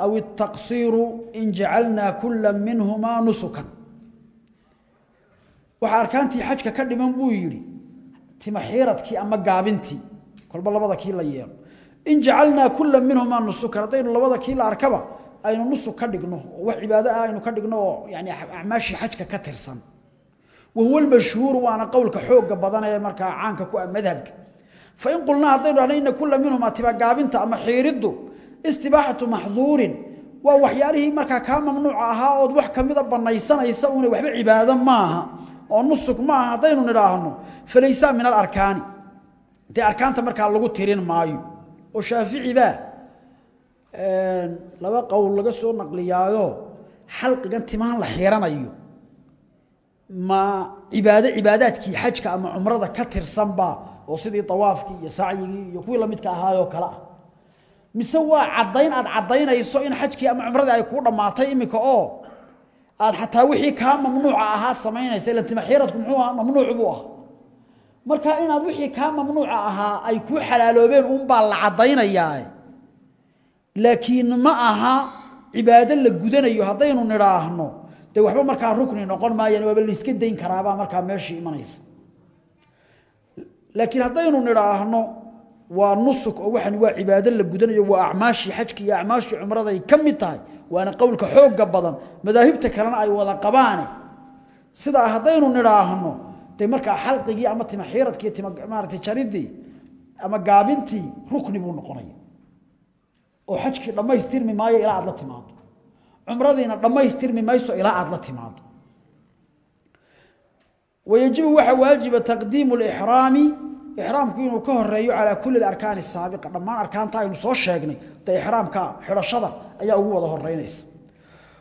أو التقصير إن جعلنا كل منهما نسكا وحركانتي حجك كدمن بو يري تمحيرتك أما قابنتي كل بلبضة كيلا يير إن جعلنا كل منهما نصو كرتين بلبضة كيلا أركبة أين نصو كردقنه وعبادة أين كردقنه يعني أعماشي حجك كترسا وهو المشهور وأنا قولك حوق بضانا يا مركا عانك كو مذهبك فإن قلنا هذين علينا كل منهما تبقى قابنت أما حيردو استباحة محظور ووحياره مركا كان ممنوع أهاود وحكا مذبا نيسان يساوني وحبي عبادة ماها oo nusuk maaha haddaynu nidhaahno falaysa min alarkaani dee arkaanta markaa lagu tirin maayo oo shaafici baa laba qowl laga soo naqliyaayo xalqigan timaan la xiiranayo ma cibaado cibaadaadkii xajka ama cumrada ka tirsanba oo sidii tawaafkii iyo sacyigii iyo kuwii lamidka ahaayoo kale ah mise waa caddayn aad caddaynayso in xajkii ama cumradii ay kuu dhammaatay iminka oo aad xataa wixii kaa mamnuuca ahaa samaynaysa ilan timaxiiradku muxuu ahaa mamnuuc buu ahaa marka inaad wixii ka mamnuuca ahaa ay ku xalaaloobeen un baa la cadaynayaa laakiin ma aha cibaado la gudanayo haddaynu nidhaahno dee waxba markaa rukni noqon maayaan waaba la iska dayn karaabaa markaa meeshii imanaysa laakiin haddaynu nidhaahno nusuk oo waxani waa cibaado la gudanayo waa acmaashii xajka iyo acmaashii cumrada ay ka mid tahay waana qowlka xooga badan madaahibta kalena ay wada qabaane sidaa haddaynu nidhaahno de markaa xalqigii ama tima xiiradkii tima maaragtay jaridii ama gaabintii rukni buu noqonaya oo xajkii dhammaystirmi maayo ilaa aad la timaado cumradiina dhammaystirmi mayso ilaa aad la timaado wayajibu waxa waajiba taqdiimu ixraamku inuu ka horeeyo calaa kulli arkaani saabiqa dhammaan arkaanta aynu soo sheegnay de ixraamka xidhashada ayaa ugu wada horeynaysa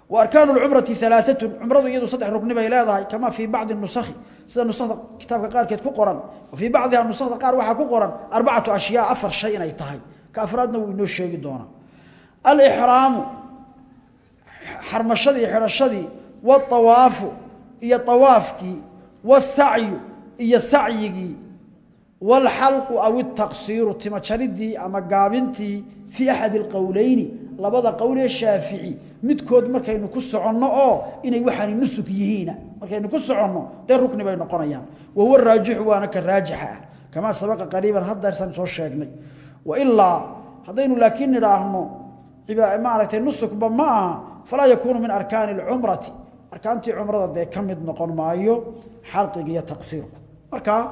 واركان العمره ثلاثة عمره يدو صدح ركن بي لهداي كما في بعض النسخ سida نسخه كتابك قارkeed ku qoran وفي بعضها النسخ قار waxa ku qoran اربعه اشياء افر شيء inay tahay ka afraadna uu inoo sheegi doona الاحرام حرمشدي xirashadii والطواف iyo طوافكي والسعي iyo سعيغي والحلق أو التقصير تمتشردي أما قابنتي في أحد القولين. لبدا قول الشافعي متكود مركي نكس عنا أو إني وحاني نسك يهينا مركي نكس عنا دير ركني بين قريان وهو الراجح وأنا الراجحة كما سبق قريبا هدى سنسو الشيقني وإلا هذين لكن راهن إبا معركة نسك بما فلا يكون من أركان العمرة. أركان عمرة دي كمد نقن مايو حلقي يتقصيرك أركان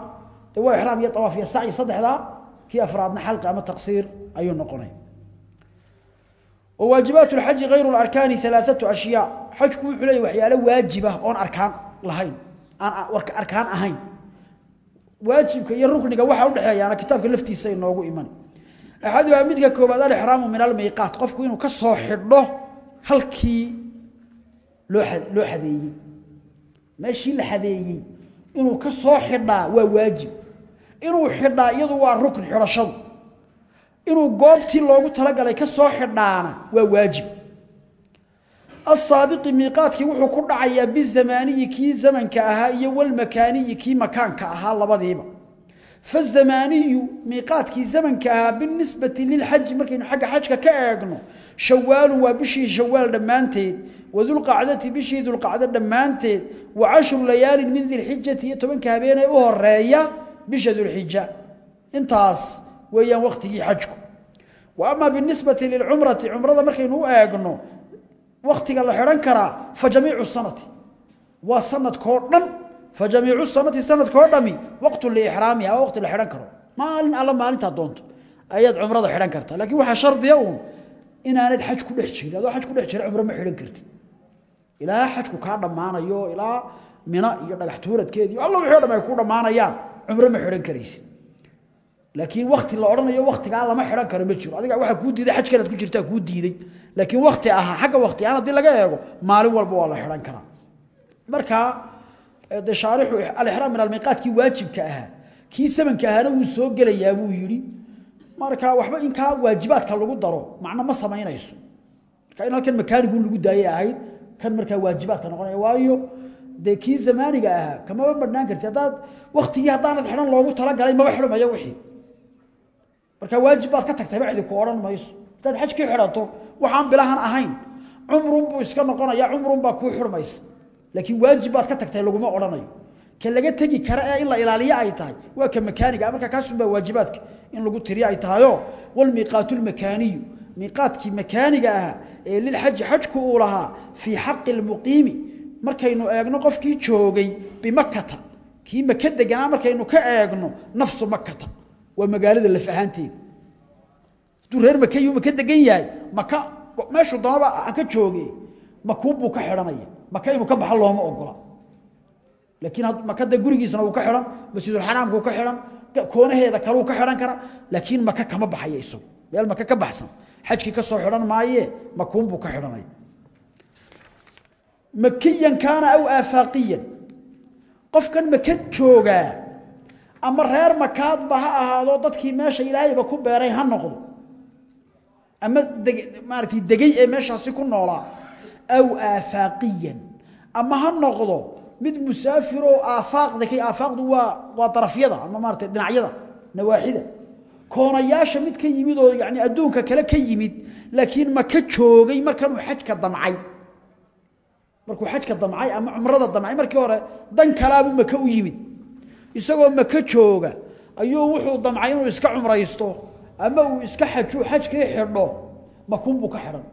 ihraam iyo tawaaf iyo sa'i saddexda ki afraadna xalqa ama taqsiir ayuu noqonay وواجبات الحج غير الأركان ثلاثة أشياء. حج كوي حلي وحياله واجبة أون أركان لهين. ورك أركان أهين. واجب كي الركن جوا حول حياة أنا كتاب كلفتي سين نوجو إيمان. أحدها مدك كوبا دار إحرام من الميقات. قف كوينو كصاحب له هل كي لوحد لوحدي. ماشي لحدي. إنه كصاحب وواجب إنه حدا يضوا الركن حرشض inuu goobtii loogu talagalay ka soo xidhaana waa waajib الصادق wuxuu ku dhacayaa bizamaaniyi kii zamanka ahaa iyo wal makaaniyi kii makaanka ahaa labadiiba فالزماني ميقاتكي زمنك ahaa بالنسبة للحج markaynu xagga xajka ka eegno شوال waa bishii شوال dhamaanteed وذو القعدة bishii ذو القعدة dhamaanteed وعشر ليال من ذي الحجة tobanka habeenay u horeeya بشه ذو الحجه انتاس ويا وقتي حجك وأما بالنسبة للعمرة عمرة ما كانوا ايغنو وقتي لا خيران كرا فجميع السنة. وسنة كودن فجميع السنة سنة كودمي وقت اللي إحرامي أو وقت اللي كرو ما لنا الا ما انت دونت. ايد عمرة خيران كرت لكن وحا شرط يوم. إن أنا حجك دحجي حج كل دحجي عمرة ما خيران كرت إلى حجك كا دمانيو إلى منى يدغ حتورتك الله وخيو دمه كو دمانيان cumro ma xidhan karaysid laakiin waqti la oranayo waqtiga lama xiran karo ma jiro adiga waxa ku diiday xaj kale ku jirta ku diiday laakiin waqti aha xagga waqti aan hadii laga eego maalin walba waa la xiran karaa marka de shaarixu al-ihram min al-miqat ki waajibka aha ki sabanka ahana uu soo gelayaa buu yiri marka waxba in ka waajibaadka lagu daro macna ma sameynayso marka in halkan makaanigu lagu daayay ahayd kan marka waajibaadka noqonaya waayo de ki zamaniga aha kama badnaan kartid hadaad waqtigii hadaanad xiran loogu tala galay ma xirmayo wixii marka waajibaad ka tagtay bacdi ku oran mayso dad xajkii xirato waxaan bilahan ahayn umrun buu iska noqonaya umrun baa ku xurmaysa laakiin waajibaad ka tagtay laguma oranayo ka laga tagi kara ee in la ilaaliyo ay tahay waa ka makaaniga marka kaas baa waajibaadka in lagu tiriyo ay tahayo wal miqatul makaniy miqaadki makaaniga ah ee lil hajj hajku uu lahaa fi haqqi al muqimi markaynu eegno qofkii joogay bimakkata kii makka deganaa markaynu ka eegno nafsu makkata waa magaalada laf ahaanteeda haduu reer maka yuu maka degan yahay maka meeshu doonaba ka jooge makuun buu ka xidhanaya maka inuu ka baxo looma ogola laakiin maka de gurigiisana uu ka xidhan masjidul xaraamka uu ka xidhan koonaheeda kale uu ka xidhan kara laakiin maka kama baxaya isagu meel maka ka baxsan xajkii ka soo xidhan maaye makuun buu ka xidhanaya مكيا كان أو آفاقيا. قف كان مكتشوغا أما الرير مكات بها أهالو ضدكي ماشي إلهي بكو باري هنقل أما مارتي الدقيء ماشي سيكون نولا. أو آفاقيا. أما هنقل مد مسافر آفاق ذكي آفاق دوا وطرف يضا أما مارتي بن يضا نواحدة كون ياشا مد كي يميدو يعني أدونك كلا كي يميد لكن مكتشوغي مركان حكا الضمعي markuu xajka damcay ama cumrada damcay markii hore dan kalaabuu maka u yimid isagoo maka jooga ayuu wuxuu damcay inuu iska cumraysto ama uu iska xaju xajkii xidho makuun buu ka xidhan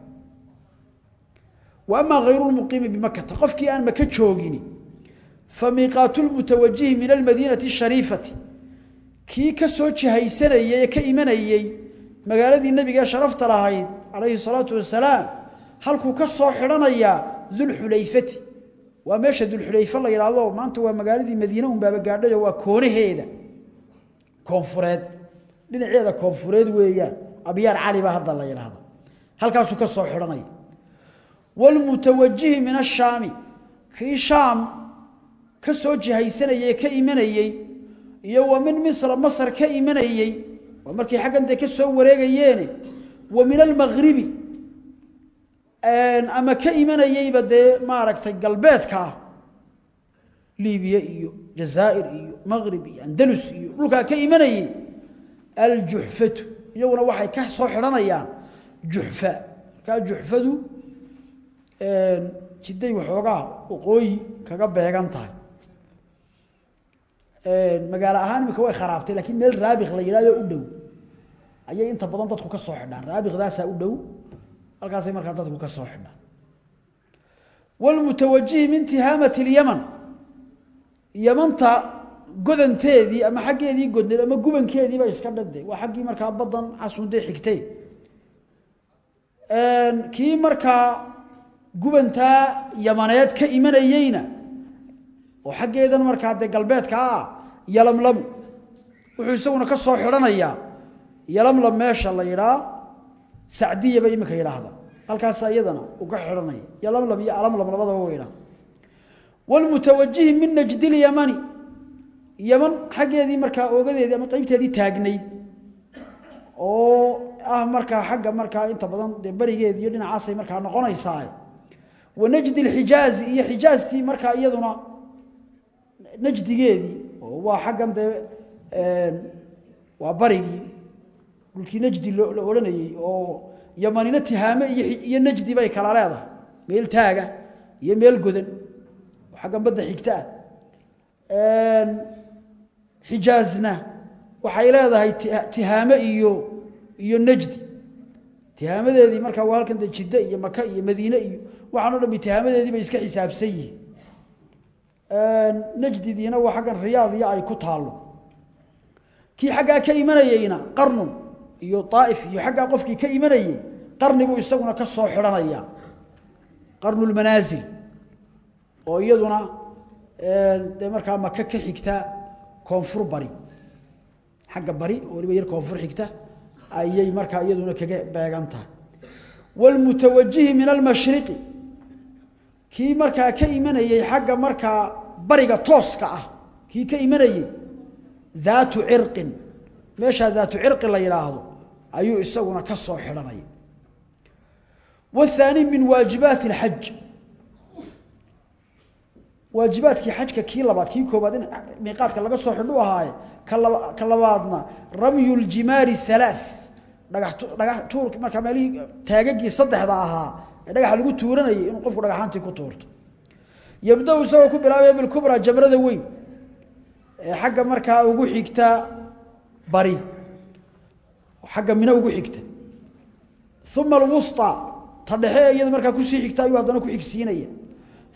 wa ama hayru lmuqiimi bimakata qofkii aan maka joogini famiiqaatu lmutawajihi min almadiinati ashariifati kii ka soo ee ka imanayey magaaladii nebiga ee sharafta lahayd calayhi salaatu wasalaam halkuu ka soo xidhanayaa ذو الحليفة ومشى ذو الحليفة الله يرى الله ومانت هو مقالد المدينة ومبابا قاعدة هو كونه هيدا كونفريد لنعيه ذا كونفريد ويا أبيار عالي بهذا الله يرى هذا هل كان سكا الصحراني والمتوجه من الشام كي شام كسوجي هاي سنة من أيي يو من مصر مصر كي من أيي ومركي حقا دي كسو وريقا ييني ومن المغربي almaghribi ama ka imanayeyba dee maaragtay galbeedka libiya iyo jazaa'ir iyo maqrib iyo andalus iyo dhulkaa ka imanayay aljuxfatu iyaguna waxay ka soo xidhanayaan juxfa markaa juxfadu jidday waxoogaa waqooyi kaga beegan tahay magaalo ahaan imika way kharaabtay lakiin meel raabik la yidhahdo u dhow ayay inta badan dadku ka soo xidhaan raabikdaasaa u dhow القاسي مركز دادو كالصوحبة والمتوجه من تهامة اليمن يمن تا قدن تيدي اما حقيا دي قدن اما قبن كيدي باش اسكب لدي وحقي مركز بضن عصون دي حكتي ان كي مركز قبن تا يمانيات كإيمان ايينا وحقيا دان مركز دي قلبات كا يلملم وحيسونا كالصوحرانيا يلملم ما شاء الله يلا sacdiya bay iminka yidhaahdaa halkaasa iyadana uu ka xidhanaya yalamlam iyo alamlam labadaba wa yidhahda wlmutawajihi min najdi lyamani yaman xaggeedii markaa oogadeedii ama qeybteedii taagnayd oo ah markaa xagga markaa inta badan dee berigeedi iyo dhinacaasay markaa noqonaysaa wanajdi lxijaazi iyo xijaaztii markaa iyaduna najdigeedii waa xaggan dee waa barigii ولكن نجدي لولنا أو يمان نتهامة ي نجدي باي كلا رياضة ميل تاجة يميل جدن وحاجة بده حكتاء حجازنا وحيل هذا هي ت تهامة أيو يو نجدي تهامة هذه مركب وها كنت جدة يا مكة يا مدينة وعنا لما تهامة هذه بيسك حساب سيء نجدي دينا وحاجة رياضية أي كطالو كي حقا كي منا يينا قرنو iyo aaif iyo xaggaa qofkii ka imanayey qarni buu isaguna ka soo xidhanaya qarnulmanaasil oo iyaduna dee markaa maka ka xigta koonfur bari xagga bari oo waliba yar koonfur xigta ayay markaa iyaduna kaga beegan tahay wlmutawajihi min almashriqi kii markaa ka imanayey xagga markaa bariga tooska ah kii ka imanayey daatu cirqin meeshaa daatu cirqin la yidhaahdo ayuu isaguna ka soo xidhanaya wthaani min waajibaati اlxaj waajibaadkii xajka kii labaad kii koobaad in miiqaadka laga soo xidhu ahaaye ka labaadna ramyu ljimaari halaa dhagax dhagax tuur markaa meelihii taagagii saddexda ahaa ee dhagaxa lagu tuuranayay inuu qofku dhagaxaantii ku tuurto yabda-u isagoo ku bilaabaya bilkubraa jamrada weyn ee xagga markaa ugu xigta bari xagga mino ugu xigta uma alwusطa ta dhexe ee iyada markaa kusii xigta ayuu haddana ku xigsiinaya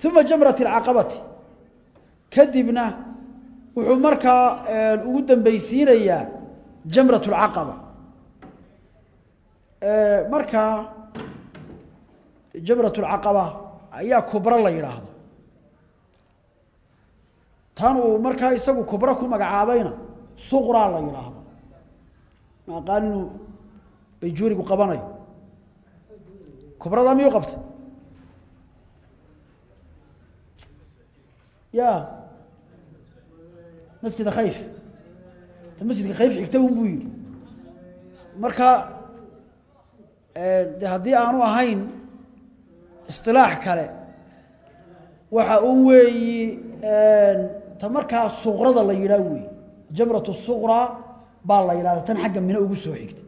uma jamrat اlcaqabati kadibna wuxuu markaa ugu dambeysiinayaa jamrat اlcaqaba markaa jamrat اlcaqaba ayaa kubro la yidhaahdo tan uu markaa isagu kubro ku magacaabayna suqraa la yidhaahdo ما قالوا بيجوري قباني كبرى ميو قبت. يا. مسجد خايف. مسجد خايف يكتبون بوي مركا آه، ده هدي آنو هين اصطلاح كالي وحا اوهي آه، تمركا صغرة اللي يلاوي جمرة الصغرى baa la yidhahda tan xagga mino ugu soo xigta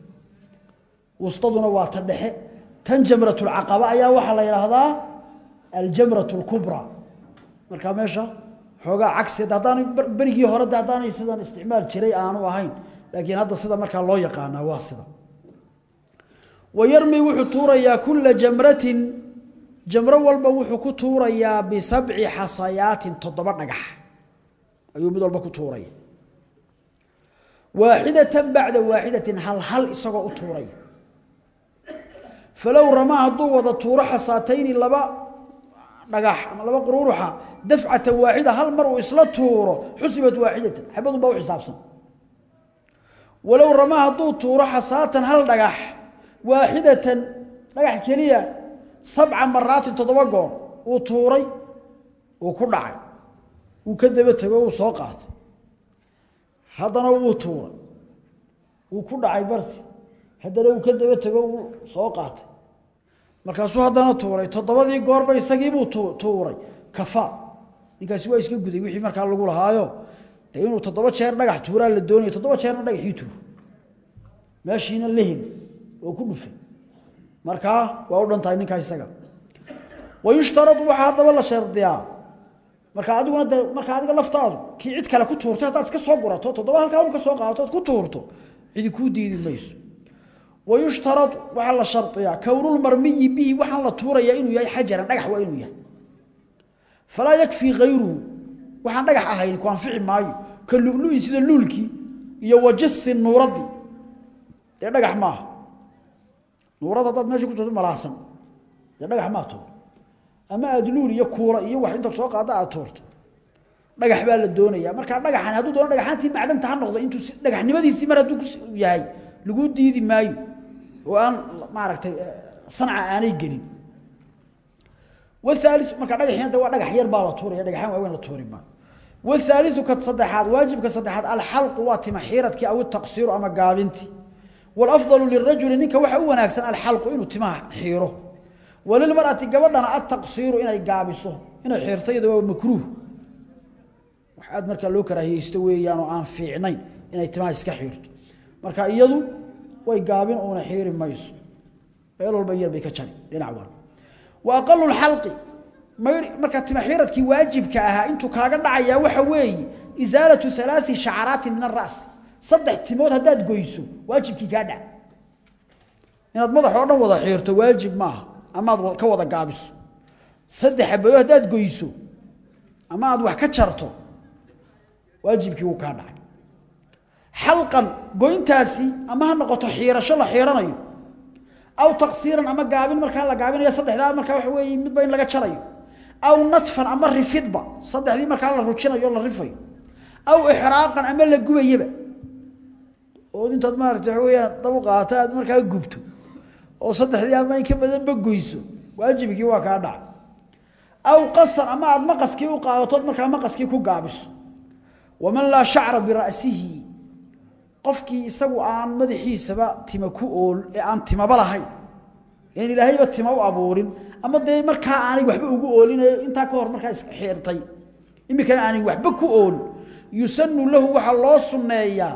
wustaduna waa ta dhexe tan jamrat lcaqaba ayaa waxaa la yidhaahdaa aljamrat اlkubra markaa meesha xoogaa cagsi haddaanay berigii hore de haddaanay sidan isticmaal jiray aanu ahayn laakiin hadda sida markaa loo yaqaanaa waa sida wayarmi wuxuu tuurayaa kula jamratin jamro walba wuxuu ku tuurayaa bisabci xasayaatin toddoba dhagax ayuu mid واحدة بعد واحدة هل هل إسوغا أطوري فلو رماها دو وضا تورح لبا نقاح لبا قرورها دفعة واحدة هل مرو إسلا تورو حسبت واحدة حبض باو حساب سن. ولو رماها دو تورح ساتن هل نقاح واحدة نقاح كليا سبع مرات تدوغور وطوري وكل عام. وكذبت وصوقات haddana wuu tuuray wuu ku dhacay barti haddana uu ka daba tego uu soo qaatay markaasuu haddana tuuray toddobadii goorba isagiibuu tuuray kafa ninkaasi waa iska guday wixii markaa lagu lahaayo dee inuu toddoba jeer dhagax tuuraa la doonayo toddoba jeerna dhagaxii tuur meeshiina la heli oo ku dhufay markaa waa u dhan tahay ninkaa isaga wayushtaradu waxaa haddaba la shardiyaa marka adiguna marka adiga laftaadu kii cid kale ku tuurtay haddaad iska soo gurato toddoba halkaa un ka soo qaadato ku tuurto cidi kuu diidi mayso waxaa la shardiyaa kownulmarmiyi bihi waxaan la tuurayaa inuu yahay xajaran dhagax waa inuu yahay falaa yakfii hayruhu waxaan dhagax ahayn ku anfici maayo ka lulu'in sida luulkii iyo wajasin nuuradii dee dhagax maaha nuurad haddaad meesha ku tuurto malaasan dee dhagax maa tuur ama aada luul iyo kuula iyo wax intaad soo qaada aad tuurto dhagax baa la doonayaa markaa dhagaxan hadduu doono dhagaxaantii macdanta ha noqdo intuu dhagaxnimadiisii mar hadduu yahay lagu diidi maayo oo aan maaragtay sanca aanay gelin والثالث marka dhagaxina waa dhagax yar baa la tuuraya dhagaxan waa weyn la tuuri ma والثالث ka saddexaad waajibka saddexaad الحلق waa timaxiiradki aw taqsiir ama gaabinti والافضل للرجل ninka waxa u wanaagsan الحلق inuu timaha xiiro وللمرأة قبل أن التقصير يعني إنا يقابسه إنا حيرتي دواء مكروه. وحاد مركا لوكرا هي استوي يانو آن في عنين إنا يتماعيس كحيرت مركا إيادو ويقابين أونا حير ما يسو إيلو البيير بيكتشاني لنعوان وأقل الحلق مركا تمحيرت كي واجب كأها. إنتو كاقنع يا وحوي. إزالة ثلاث شعرات من الرأس. صدح تموت هداد قويسو واجب كي كادا إن تمضح ورنو وضحيرت واجب ماها. Ama aad ka wada gaabiso saddex bayo hadaad goyso ama aad wax ka jarto waajibkii uu ka dhacay xalqan goyntaasi ama ha noqoto xiirasho la xiiranayo aw taqsiiran ama gaabin markaa la gaabinayo saddexdaa markaa waxa weeye midba in laga jarayo aw natfan ama rifidba saddexdii markaa la rujinayo la rifayo aw ixraaqan ama la gubayaba oo intaad maaragtay waxa weeyaan dabu qaata aad markaa gubto oo saddexdii ama in ka badanba goyso waajibkii waa kaa dhacay aw qasan ama aad maqaskii u qaadatood markaa maqaskii ku gaabiso waman laa shacra bira'sihi qofkii isagu aan madaxiisaba tima ku ool ee aan timaba lahayn in ilaahayba tima u abuurin ama dee markaa aanay waxba ugu oolin intaa ka hor markaa isxiirtay imikana aanay waxba ku ool yusanu lahu waxaa loo sunneeyaa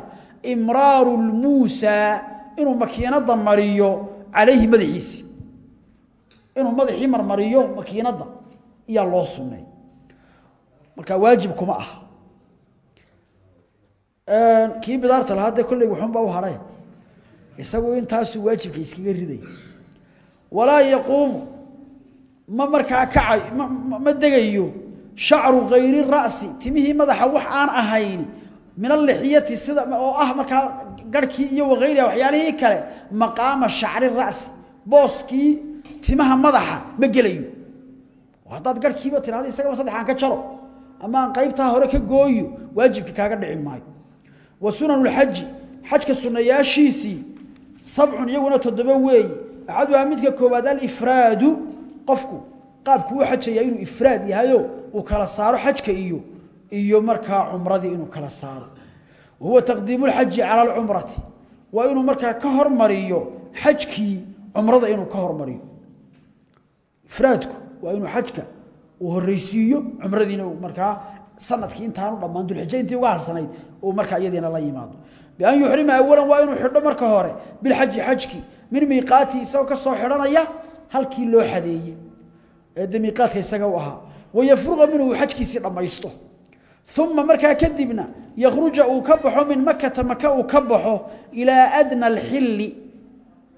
imraaru lmuusaa inuu makiinadda mariyo عليه مدحيس إنه مدحي مرمريو ماكينده يا لو سمي مركا واجبكم أه. آه، ان كي بدارت لهاد كله وخم با وهره اسو انتاس واجبك اسكي ريداي ولا يقوم ما مركا كعي ما دغيو شعر غير الرأس. تيمه مدح ان أهيني. Min alixyati sida oo ah markaa garhkii iyo wahayriha waxyaalihii kale maqaama shacri ra'si booskii timaha madaxa ma gelayo haddaad garhkiiba tirahdo isagaba saddex aan ka jaro ama aan qaybtaa hore ka gooyo waajibka kaaga dhici maayo وسنن الحج حج كسنياشيسي سبع يغنا تدبا وي احدها مدك كوباد الافراد قفكو قابكو حجيا انه افراد يهايو وكلا صارو حجك iyo iyo marka umradii inuu kala saaro وهو تقديم الحج على العمره وانه marka ka hormariyo xajkii umrada inuu ka hormariyo ifraadku waa inuu xajka uu horeysiiyo umradiina marka sanadkii intaanu dhamaan dul xijay intii uga harsanayd oo marka iyadina la yimaado bi an yuhrima awalan waa inuu xidho marka hore bil xaj xajki min miiqaati isagoo ka soo xidhanaya halkii loo xadeeyey ee de miiqaadka isaga u ahaa wayafruqa minhu xajkiisii dhammaysto uma ثم مركا كدبنا يخرج وكبح من مكة مكة وكبح إلى أدنى الحل.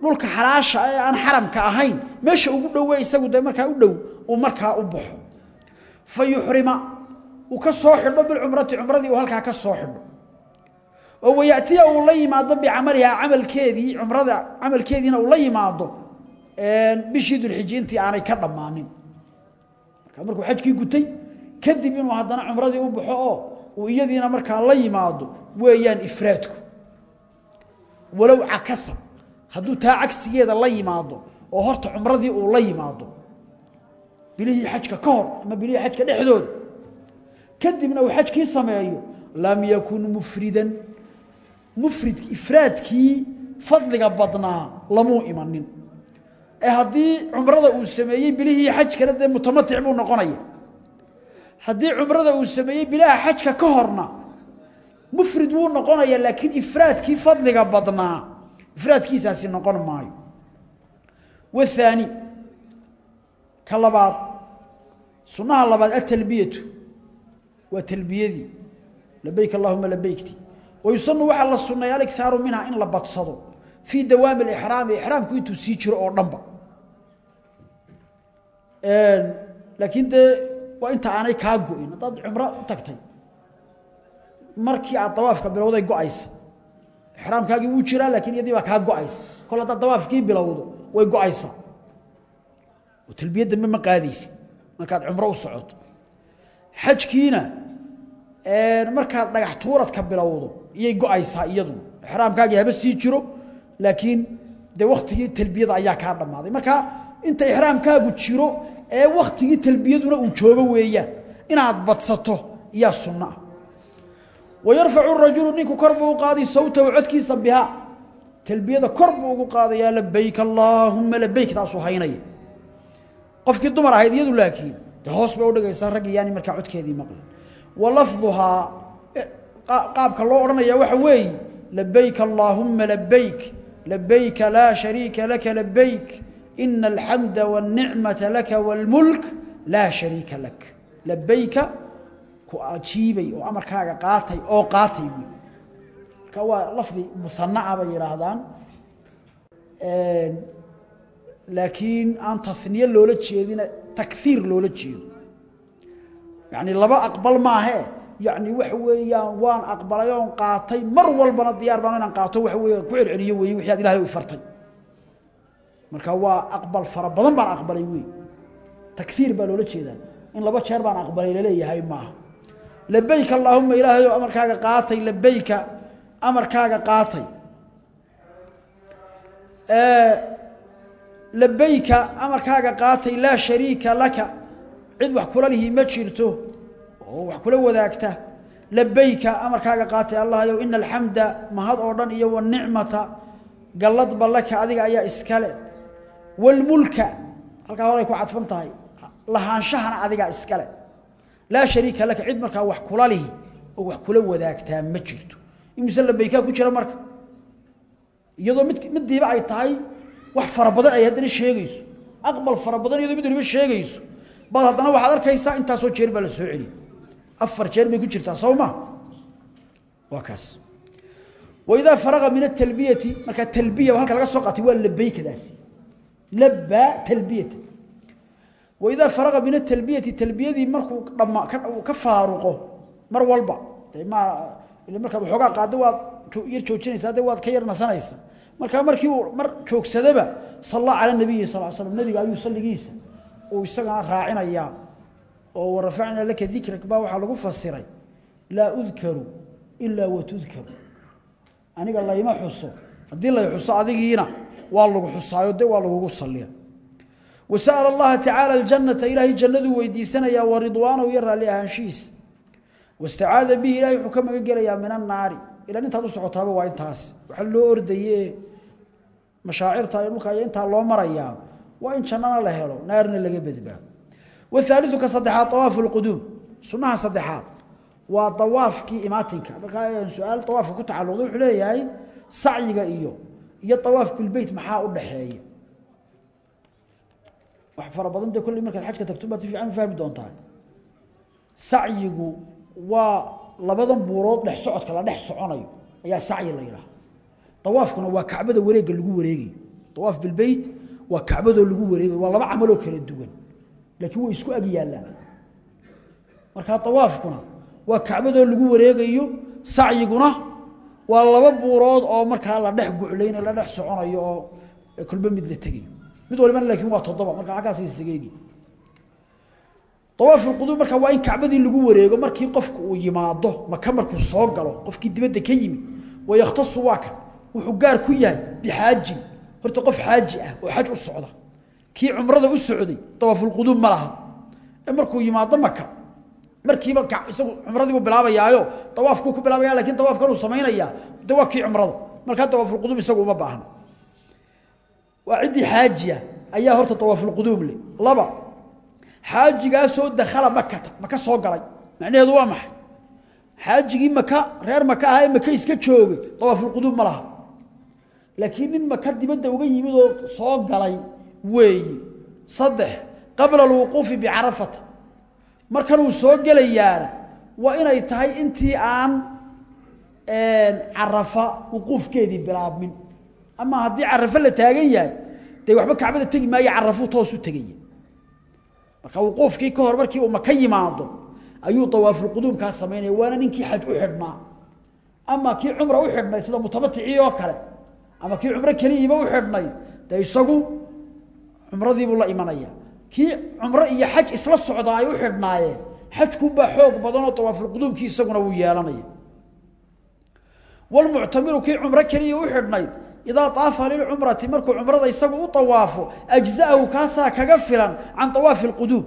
ملك حراش عن حرم كأهين. مش أقول له دي مركا أقول ومركا أبح فيحرم وكالصوحل بالعمرة عمرة وهلكا كالصوحل ويأتي أولي ما ضب عملها عمل كيدي عمرة عمل كيدي أولي ما ضب. إيه، بشيد الحجين تي أنا كرم مانين. كمركو حج كي قتي kadib inuu haddana cumradii u baxo oo uu iyadiina markaa la yimaado weeyaan ifraadku walow cakasa hadduu taa cagsigeeda la yimaado oo horta cumradii uu la yimaado bilihii xajka ka hor ama bilihii xajka dhexdooda kadibna uu xajkii sameeyo lam yakun mufridan mufrid ifraadkii fadliga badnaa lamuu imanin ee haddii cumrada uu sameeyey bilihii xajkana dee mutamatic buu noqonaya haddii cumrada uu sameeyey bilaaha xajka ka horna mufrid wuu noqonaya laakiin ifraadkii fadliga badnaa ifraadkiisaasi noqon maayo wahaani ka labaad sunnaha labaad atalbiyatu waa talbiyadii labayk allahuma labaykti wayusanu waxaa la sunneeya alikhaaru minha in la badsado fii dawaami alixraami ixraamku intuu sii jiro oo dhanba laakiin dee inta aanay kaa go-in haddaad cumro u tagtay markii aad dawaafka bilowday go-aysa ixraamkaagii wuu jiraa laakiin iyadii baa kaa go-aysa kol haddaad dawaafkii bilowdo way go-aysaa oo talbiya dambe ma qaadaysid markaad cumro u socoto xajkiina markaad dhagax tuuradka bilowdo iyay go-aysaa iyaduna ixraamkaagii haba sii jiro laakiin dee waktigii talbiyada ayaa kaa dhammaaday marka inta ixraamkaagu jiro ee waktigii talbiyaduna uu joogo weeyaan inaad badsato yaa sunno ah wayarfacu rajulu ninku kor buu u qaaday sawtahu codkiisa bihaa talbiyada kor buu ugu qaadayaa labayk allaahuma labayk taasuu haynaya qofkii dumar ahayd iyadu laakiin hoos bay udhigaysaa raggii yaani markaa codkeedii wa lafduhaa qaabka loo odhanaya waxa weeye labayk allaahuma labayk labayk laa shariika lak labayka إن الحمد والنعمة لك والملك لا شريك لك. لبيك كأجيبي وعمر كاقا قاتي أو قاتي كوا لفظي مصنعة بير هذا آه، لكن أن لولتشي اللولتشي تكثير لولتشي يعني اللباء أقبل ما هي. يعني وحويا وان أقبل يوم قاتي مر والبنا الديار بنا نقاطو وحويا كعر عليو وحياد الله يوفرتي marka waa aqbal fara badan baan aqbalay wey takhiir baa loola jeedaa in laba jeer baan aqbalay laleeyahay maaha labayk allaahuma ilaahay oo amarkaaga qaatay labayka amarkaaga qaatay labayka amarkaaga qaatay laa shariika laka cid wax kula lihi ma jirto oo wax kula wadaagta labayka amarkaaga qaatay allahyow ina alxamda mahad oo dhan iyo wanicmata galladba laka adiga ayaa iskale wاlmulka halkaa horay ku cadfan tahay lahaanshahana adigaa iskale laa shariika laka cid markaa wax kula lihi oo wax kula wadaagtaa ma jirto imise labaykaa ku jira marka iyadoo mid midiiba ay tahay wax fara badan ay haddana sheegayso aqbal fara badan iyadoo mid waliba sheegayso baad haddana waxaad arkaysaa intaasoo jeer baa la soo celi afar jeer bay ku jirtaa soo ma waa kaas waidaa faraga min atalbiyati markaa talbiya halka laga soo qaatay waa labaykadaasi لبى تلبيته وإذا فرغ من التلبية تلبية مركو لما كفاروقه مر والبا. يعني ما اللي مركا بحقا قادوا يرشو تشيني سادوا كيرنا سنايسا مركا مركيو مر شوك سدبا. صلى على النبي صلى الله عليه وسلم. النبي قال يصلي قيسا ويستقنا راعنا يا ورفعنا لك ذكرك باوحا لقفة السيري لا أذكر إلا وتذكر. أنا قال الله ما حصو الدين الله يحصو أدي هنا. Waa lagu xusaayo de waa lagugu saliya wasa'ala allaha tacaala aljannata ilaahay jannaduu weydiisanayaa wa ridwaanahu iyo raalli ahaanshihiisa wastacaada bihi ilahay wuxuu ka magan gelayaa min annaari ilan intaad u socotaaba waa intaas waxaa loo ordaye mashaacirta dhulka iyo intaa loo marayaa waa in jannana la helo naarna laga badbaado wahaaliu ka saddexaad awaafu lquduum sunnaha saddexaad waa awaafkii imaatinka iyo iyo awaaf bilbeyt maxaa u dhaxeeya wax fara badan dee kolley markaad xajka tagto baad si fiican fahmi doontaa sacyigu waa labadan buurood dhex socodka la dhex soconayo ayaa sacyi la yidhaha awaafkuna waa kacbada wareegga lagu wareegayo awaaf bilbeyt waa kacbadoo lagu wareegayo waa laba camaloo kala duwan laakiin way isku ag yaallaan markaa awaafkuna waa kacbadoo lagu wareegayo sacyiguna waa laba buurood oo markaa la dhex guclayn la dhex soconayo oo kolba mid la tegayo mid walibana laakiin waa toddoba markaa aggaas isageegi awaaf ulquduum markaa waa in kacbadii lagu wareego markii qofku uu yimaado maka markuu soo galo qofkii dibadda ka yimid wayakhtasu waa kan wuxuu gaar ku yahay bixaajin horta qof xaaji ah oo xaj u socda kii cumrada u socday awaafulquduum ma laha ee markuu yimaado maka markiiba isagu cumradiibuu bilaabayaayo awaafkuu ku bilaabaya lakin awaafkan uu samaynayaa de waa kii cumrada markaa awaafulquduum isagu uma baahna waa ciddii xaajiya ayaa horta awaafulquduum le laba xaajigaasoo dakhala makata maka soo galay macnaheedu waa maxay xaajigii maka reer maka ahaa ee maka iska joogay dawaafulquduum ma laha laakiin nin maka dibadda uga yimid oo soo galay weeyi saddex qabla alwuquufi bicarafata markan uu soo gelayaana waa inay tahay intii aan carafa wuquufkeedii bilaabmin ama haddii carafo la taagan yahay dee waxba kacbada tegi maayo carafuu toos u tegaya marka wuquufkii ka hor markii uu maka yimaado ayuu dawaafulquduumkaa samaynaya waana ninkii xaj u xidhnaa ama kii cumra u xidhnayd sida mutamaticii oo kale ama kii cumro keliyiiba u xidhnayd dee isagu cumradiibuu la imanaya kii cumro iyo xaj isla socdaa ay u xidhnaayeen xajkunbaa xoog badanoo dawaafulquduumkii isaguna wuu yeelanaya walmuctamiru kii cumro keliya u xidhnayd idaa aafa lilcumrati markuu cumrada isagu u awaafo ajzaahu kaasaa kaga filan can awaafi lquduum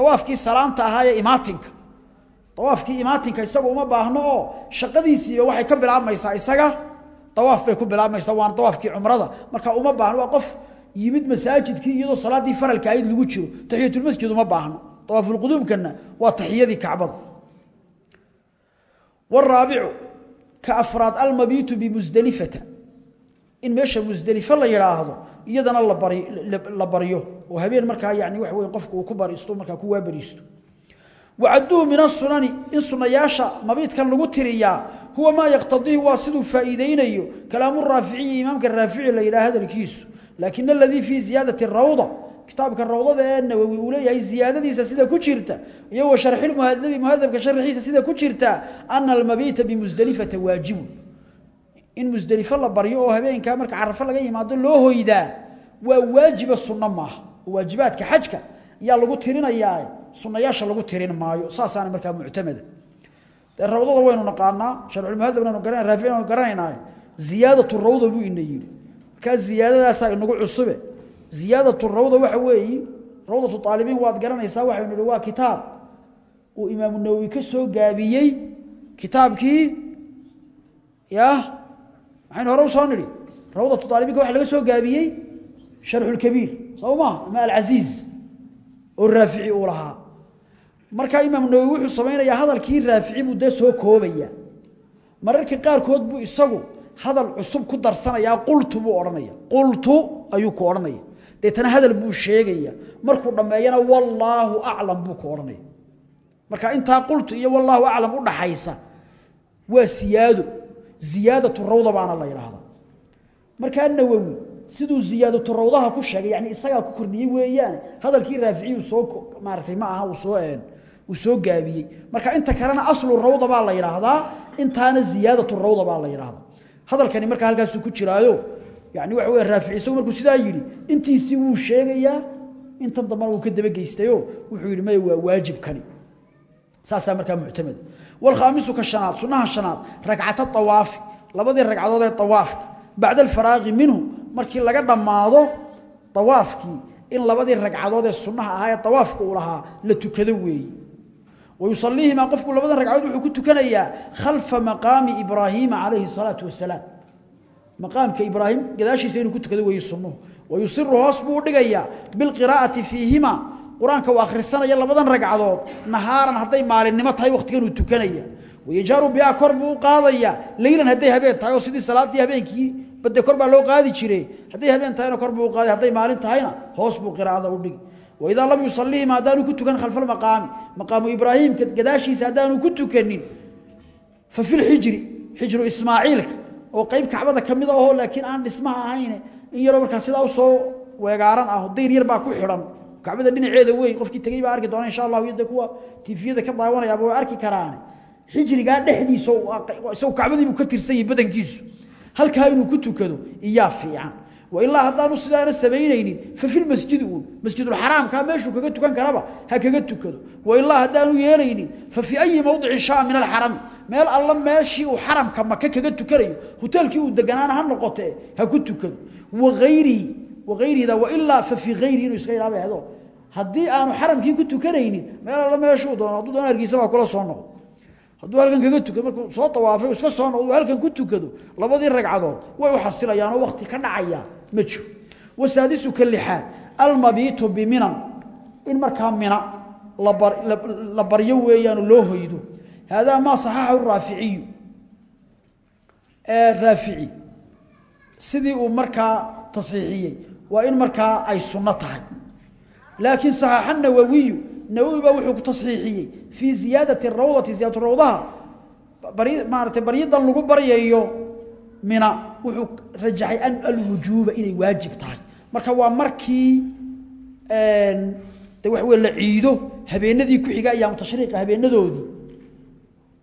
awaafkii salaanta ahaa ee imaatinka awaafkii imaatinka isagu uma baahno oo shaqadiisiiba waxay ka bilaabmaysaa isaga awaaf bay ku bilaabmaysaa waana awaafkii cumrada marka uma baahno waa qof يمد مساجد كي يدو صلاة دي فرال كايد لغوشو تحية المسجد ما باهنو. طواف القدوم كنا. وتحية دي كعبض والرابع كأفراد المبيت بمزدلفة. إن ماشا مزدلفة الله يراهضو يدن الله بري الله بريو وهبين مركا يعني وحو ينقفك وكبر يستو مركا كوا بريستو وعدوه من السنان إن سنياشا مبيت كان لغوتريا هو ما يقتضيه واسد فائدين أيو. كلام الرافعي إمام كالرافعي اللي إلى هذا الكيسو لكن الذي في زيادة الروضة كتابك الروضة أن وولي أي زيادة دي سيدة كتشرتا يو شرح المهذب مهذب كشرحي سيدة كتشرتا أن المبيت بمزدلفة واجب. إن مزدلفة الله بريوها بين كامرك عرف الله جاي ما له إيدا وواجب الصنة ما. واجبات كحجك. يا الله قلت ترين أيها صنة يا شاء الله قلت ترين ما يؤساس أنا مركب معتمد. الروضة وين نقارنا؟ شرح المهذب نقارنا رافعنا نقارنا زيادة الروضة بوين نجيب. Markaa ziyaadadaasaa inagu cusube ziyaadatu rawda waxa weeyi rawdatu aalibiin waad garanaysaa waxaynu nihi waa kitaab uu imaamu nawowi ka soo gaabiyey kitaabkii ya maxaynu hore usoo nidhi rawdatu aalibiinka waxa laga soo gaabiyey sharxulkabiir soo maha ama alcasiiz oo raafici uu lahaa markaa imaamu nawowi wuxuu samaynayaa hadalkii raafici buu dee soo koobaya mararka qaarkood buu isagu hadal cusub ku darsanayaa qultu buu odhanaya qultu ayuu ku odhanaya deetana hadal buu sheegaya markuu dhammeeyana wallaahu aclam buu ku odhanaya marka intaa qultu iyo wallaahu aclam u dhaxaysa waa siyaado ziyaadatu rawda baana la yidhaahdaa markaa nawowi siduu ziyaadatu rawdaha ku sheegay yani isagaa ku kordhiyey weeyaane hadalkii raaficiyuu soo maaratay ma aha uu soo uu soo gaabiyey marka inta kalena aslu rawda baa la yidhaahdaa intaana ziyaadatu rawda baa la yidhaahdaa hadalkani markaa halkaasuu ku jiraayo yani waxa wey raafici isagu markuu sidaa yidhi intiisii wuu sheegayaa intan dambana wuu ka dabageystayo wuxuu yidhi maya waa waajibkani saasaa markaa muctamada walkhaamisu ka shanaad sunnaha shanaad ragcata awaafi labadii ragcadood ee awaafka bacda alfaraaqi minhu markii laga dhammaado awaafkii in labadii ragcadood ee sunnaha ahaa ee awaafka uu lahaa la tukado weeye ويصليهما قف كل بدن ركعه وحو كتكنيا خلف مقام إبراهيم عليه الصلاة والسلام. مقام كإبراهيم قداش سين كتكد ويصنوا ويصر هوسبو دغيا بالقراءة فيهما. قرانك واخرسنا يا لبدن ركعدود نهارا هدي مالنمت هي وقتين وتكنيا ويجارو بها كرب قاضيا. ليلا هدي هبيت تاو سيدي صلاة يابينكي بده كرب لو قادي جيري هدي هبيت تاينا كرب قاضي. هدي مالنت هينا هوسبو قراءة ودغي وإذا لم يصلي ما دانو كنتو كان خلف المقام. مقام إبراهيم قداشي سادانو كنتو كتوكنين ففي الحجر حجر إسماعيل. وقيم كعبة كميدة وهو لكن آن اسمها هاينة إن يرى بركان سيدا وصو ويقاران أهو الدير يربع كحران كعبة دين عيدة وين قفك التقيب أركي دوران إن شاء الله يدكوا تفيدة كبضايوانا يا أبو أركي كران حجري قال نحدي سو, آه، كعبة كعبادة مكتر سيب بدن كيسو هل كاينو كتو كدو؟ إياف يعني وإلا هذا نص دار السبعينين ففي المسجد يقول مسجد الحرام كان ماشوا كجت كان كربا هكجت كده وإلا هذا نويرين ففي أي موضع شاء من الحرم. ما الله ماشي وحرم كما كجت كريو هتل كيو دجنانها النقطة هكجت كده وغيره وغيره ده وإلا ففي غيره يسخير هذا. هدي أنا حرم كي كجت كريين ما الله ماشوا ده نادو ده نرجع سبعة كلا صنع. هدو هلكن كجت كده مركو صوت وافع وسكت صنع. هدو هلكن كجت كده لبادي الرجع ده وحصل يعني وقتي كان عيال مجو. وسادس كل حال المبيت بمنا. إن مركان منا. لبر لبر يويان له يدو هذا ما صحح الرافعي. آه، الرافعي. سيدي سدي ومركا تصحيحي. وإن مركا أي سنتها. لكن صحح النووي. نووي بوحك تصحيحي. في زيادة الروضة زيادة الروضة. بري ما رت بريدا لقب بريه يو من رجعي أن الوجوب إلي واجب طاي مركا ومركي أن تحوي العيدو هبين ندي كحيقا يا متشريق هبين ندو دي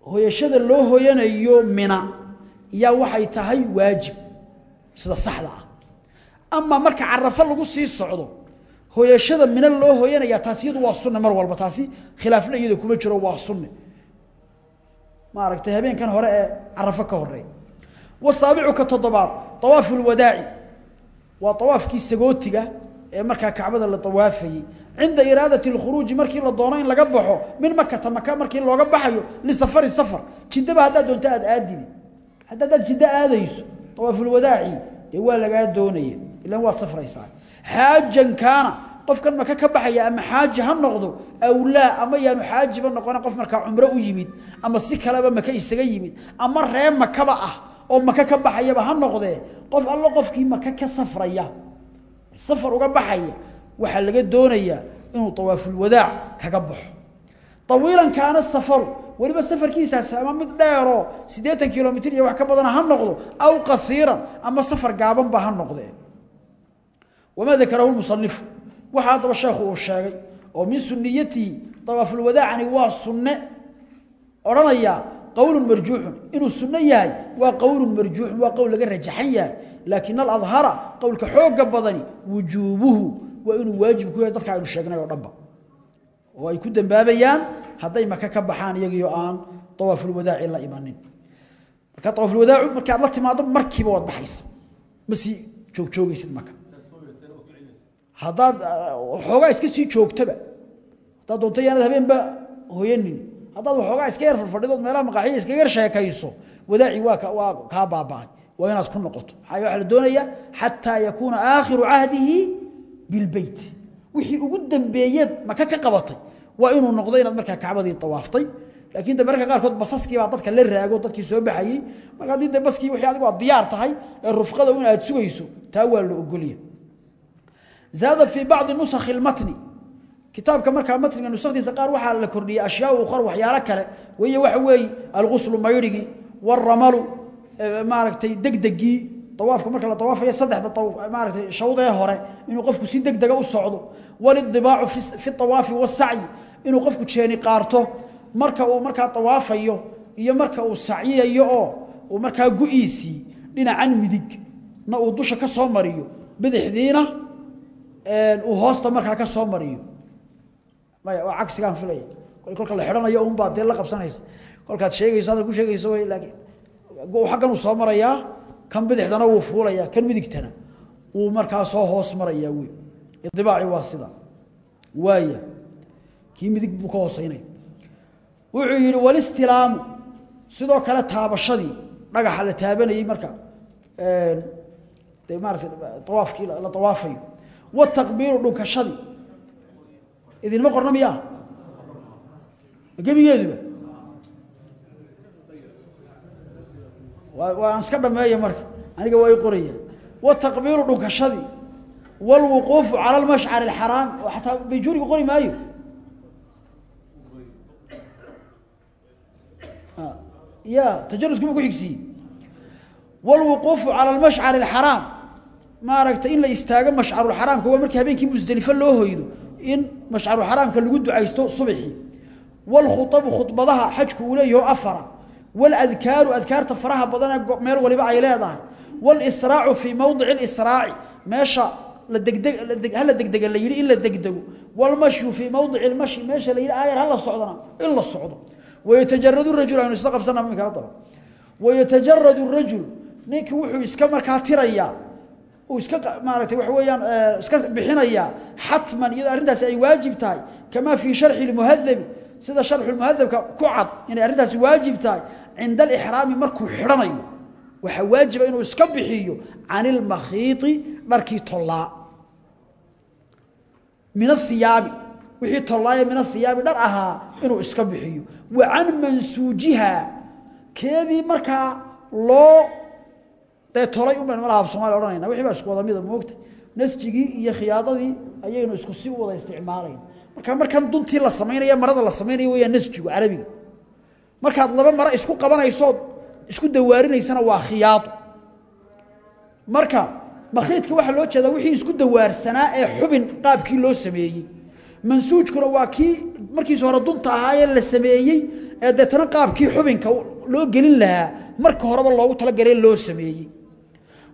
هو يشد الله هو ينيو منا يا وحي تهي واجب سيدا صحلا أما مركا عرف الله سي الصعودو هو يشد من الله هو ينيا تاسيد واصن مروا البتاسي خلافنا يدو كمجر واصن ما ركتها بين كان هراء عرفك هرين والسابع كتضباط طواف الوداع. وطواف كي سقوتك إيه مركا كعبد الله طوافي. عند إرادة الخروج مركي لدونين لقبحه من مكة مكة مركا لقبحو لسفر السفر كده بها داد انت أدادي حتى داد كده أدادي طواف الوداع. اللي لك دوني. إلا هو سفر يصعي حاجا كان. قف كان مكة يا أما حاج هنغضو أو لا. أما يعني يانو حاج بان قف مركا عمره يميد أما سيكالا بمكا يسقي يميد أما رأي مكة بأه oo maka ka baxayaba ha noqdee qof allo qofkii maka ka safraya safar uga baxaya waxaa laga doonayaa inuu awaafulwadaac kaga baxo awiilan kaana safaru weliba safarkiisaas ama mid dheeroo siddeetan kilomitr iyo wax ka badana ha noqdo aw qasiiran ama safar gaabanba ha noqdee wamaa dakarahu musanifu waxaa haddaba sheekhu uu sheegay oo min suniyatihi awaafulwadaacani waa sunne odhanayaa قول مرجوح. إنه السنة يهي وقول مرجوح وقول لغا رجحان لكن الأظهر قول كحوق بضني. وجوبه. وإنه واجب كوية دكا عينو الشيقنا يوربا ويكدن بابيان هذا ما كبحان يغي يؤان طواف الوداع إلا إيمانين. مركا طواف الوداع مركا الله تماظم مركي بواد بحيسا مسي جوك جوك يسيد مكا هذا آه، حوغا اسكي سي جوك تبا هذا دونتا يانا با هو ينين هذا هو حقا اسكير في الفرد دوت ميلا مقاحي اسكير شيكايسو ودا عيواك كا بابا وينات كن نقط حي واحد دونيا حتى يكون اخر عهده بالبيت وحي اوغو دنبيه مكاكا قبطي وانه نقدين مركا كعبدي طوافتي لكن دبركا قار كود بسسكي با ددك لا راغو ددكي سو بخاي مركا دي دبسكي وحي ادغو ديار تahay رفقده ان اد سويسو تا زاد في بعض النسخ المتني kitaabka markaa matniga nusakdiisa qaar waxaa la kordhiyey ashyaa ukhar waxyaalo kale weye waxa weeye alguslu mayrhigii waramalu maaragtay degdegii awaafka marka la awaafayo saddexda maaratay shawdee hore inuu qofku si degdega u socdo walidibaacu fi awaafi wasacyi inuu qofku jeeni qaarto marka uu markaa awaafayo iyo marka uu sacyiyayo oo uu markaa gu-iisii dhinacan midig na uu dusha ka soo mariyo bidixdiina uu hoosta markaa ka soo mariyo maya waa cagsigaan filaya kolka la xidhanayo unbaa dee la qabsanaysa kolkaad sheegayso hadal ku sheegayso way laakiin xaggan uu soo marayaa kan bidixdana wuu fuulayaa kan midigtana wuu markaa soo hoos marayaa wey idibaaci waa sida waaya kii midig buu ka hooseynaya wuxuu yidhi walistilaamu sidoo kale taabashadii dhagaxa la taabanayey marka dee maarata awaafkii la awaafayo wataqbiilu dhunkashadii إذن ما مقرنا مياه. قبي يذبه وانسكبنا مياه مارك أنا قوي قرية. والتقبير دوك الشدي والوقوف على المشعر الحرام. وحتى بيجوري قري ما يو آه. يا تجرد كم كوكسي والوقوف على المشعر الحرام. ما رأيت إلا يستاقم مشعر الحرام. كوامرك هبين كي مزدلفة له هيدو. إن مشعر حرام كان كالقود عايستو صبحي. والخطب خطبضها حجك وليه أفرة والأذكار أذكار تفرها بضانا قمير ولبع إليه والإسراع في موضع الإسراع. ماشا لدقدق هل لدقدق اللي يلي إلا دقدق والمشي في موضع المشي ماشي لإلا آير هل الصعودنا إلا الصعود ويتجرد الرجل يعني عنه استقف سنة من كاطر ويتجرد الرجل. نيك وحو اسكمر كاتر إياه iska maaratay waxa weeyaan iska bixinayaa xatman iyadoo arrintaasi ay waajib tahay kamaa fii sharxi اlmuhadabi sida sharxu muhadabka ku cad inay arrintaasi waajib tahay cinda alixraami markuu xidhanayo waxaa waajiba inuu iska bixiyo can ilmakhiiti dharkii tollaa min athiyaabi wixii tollaaya min athiyaabi dhar ahaa inuu iska bixiyo wa can mansuujiha keedii markaa loo dee tolay unbaynu malaha af somalia odhanayna wixii baa isku wada mida moogta nasjigii iyo khiyaadadii ayaynu isku si wada isticmaalayn marka markan duntii la samaynaya marada la samaynaya weeyaan nasjigu carabiga markaad laba maro isku qabanayso isku dawaarinaysana waa khiyaado marka makhiidka waxaa loo jeedaa wixii isku dawaarsanaa ee xubin qaabkii loo sameeyey mansuujkuna waa kii markiis hore dunta ahaayee la sameeyey ee deetana qaabkii xubinka loo gelin lahaa marka horeba loogu talagalay loo sameeyey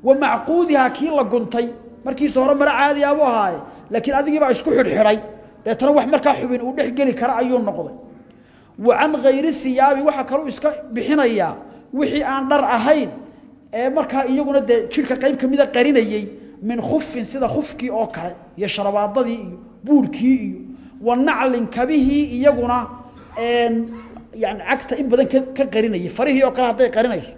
wa macquudihaa kii la guntay markiis hore maro caadi abuu ahaaye laakiin adigiibaa isku xidhxidhay deetana wax markaa xubin uu dhex geli kara ayuu noqday wa can hayri hiyaabi waxaa kaluu iska bixinayaa wixii aan dhar ahayn ee markaa iyaguna dee jidhka qayb ka mida qarinayey min khufin sida khufkii oo kale iyo sharabaadadii iyo buurhkii iyo wa naclin kabihii iyaguna yani cagta in badan ka qarinayay farihii oo kale hadday qarinayso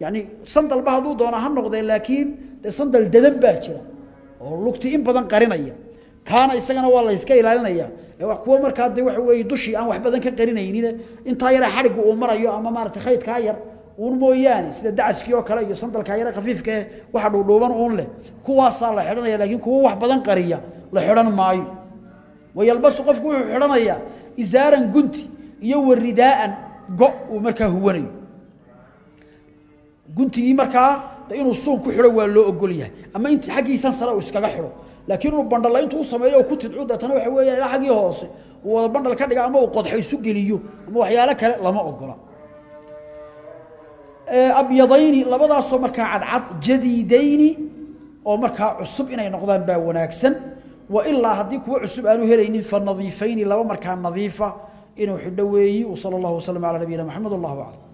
يعني صندل بهدو دونا هنقدي لكن ده صندل ددن باجره أو لوقتي إن بدن قرينيا كان اسغنا والله إسكا يلالنيا اي واخ كو ماركا دي واخ وي دوشي ان واخ بدن كقرينين يعني إنت يرا خارق أو مرايو أما مارت خيد كا ير ون موياني سدا دعسكي أو كلا يو صندل كا ير خفيف كه. واخ دو دوبن أون له. كو وا صالح خيدنيا لكن كو واخ بدن قريا لخيدن ماي ويلبس قفكو خيدنيا إزارن غنتي يو ورداءن غو ماركا هو ورين guntigii markaa inuu suun ku xidho waa loo ogol yahay ama intii xaggiisan sare uu iskaga xidho laakiin inuu bandhala intuu sameeyo ku tidcu deetana waxa weeyaan ilaa xaggii hoose uu wada bandhal ka dhiga ama uu qodxo isu geliyo ama waxyaalo kale lama ogola abyadayni labadaasoo markaa cadcad jadiidayni oo markaa cusub inay noqdaan baa wanaagsan wa ilaa haddii kuwa cusub aanu helaynin fa nadiifayni laba markaa nadiifa inuu xidho weeyi wsala allahu waslama calaa nabiyina maxamed wallahu aclam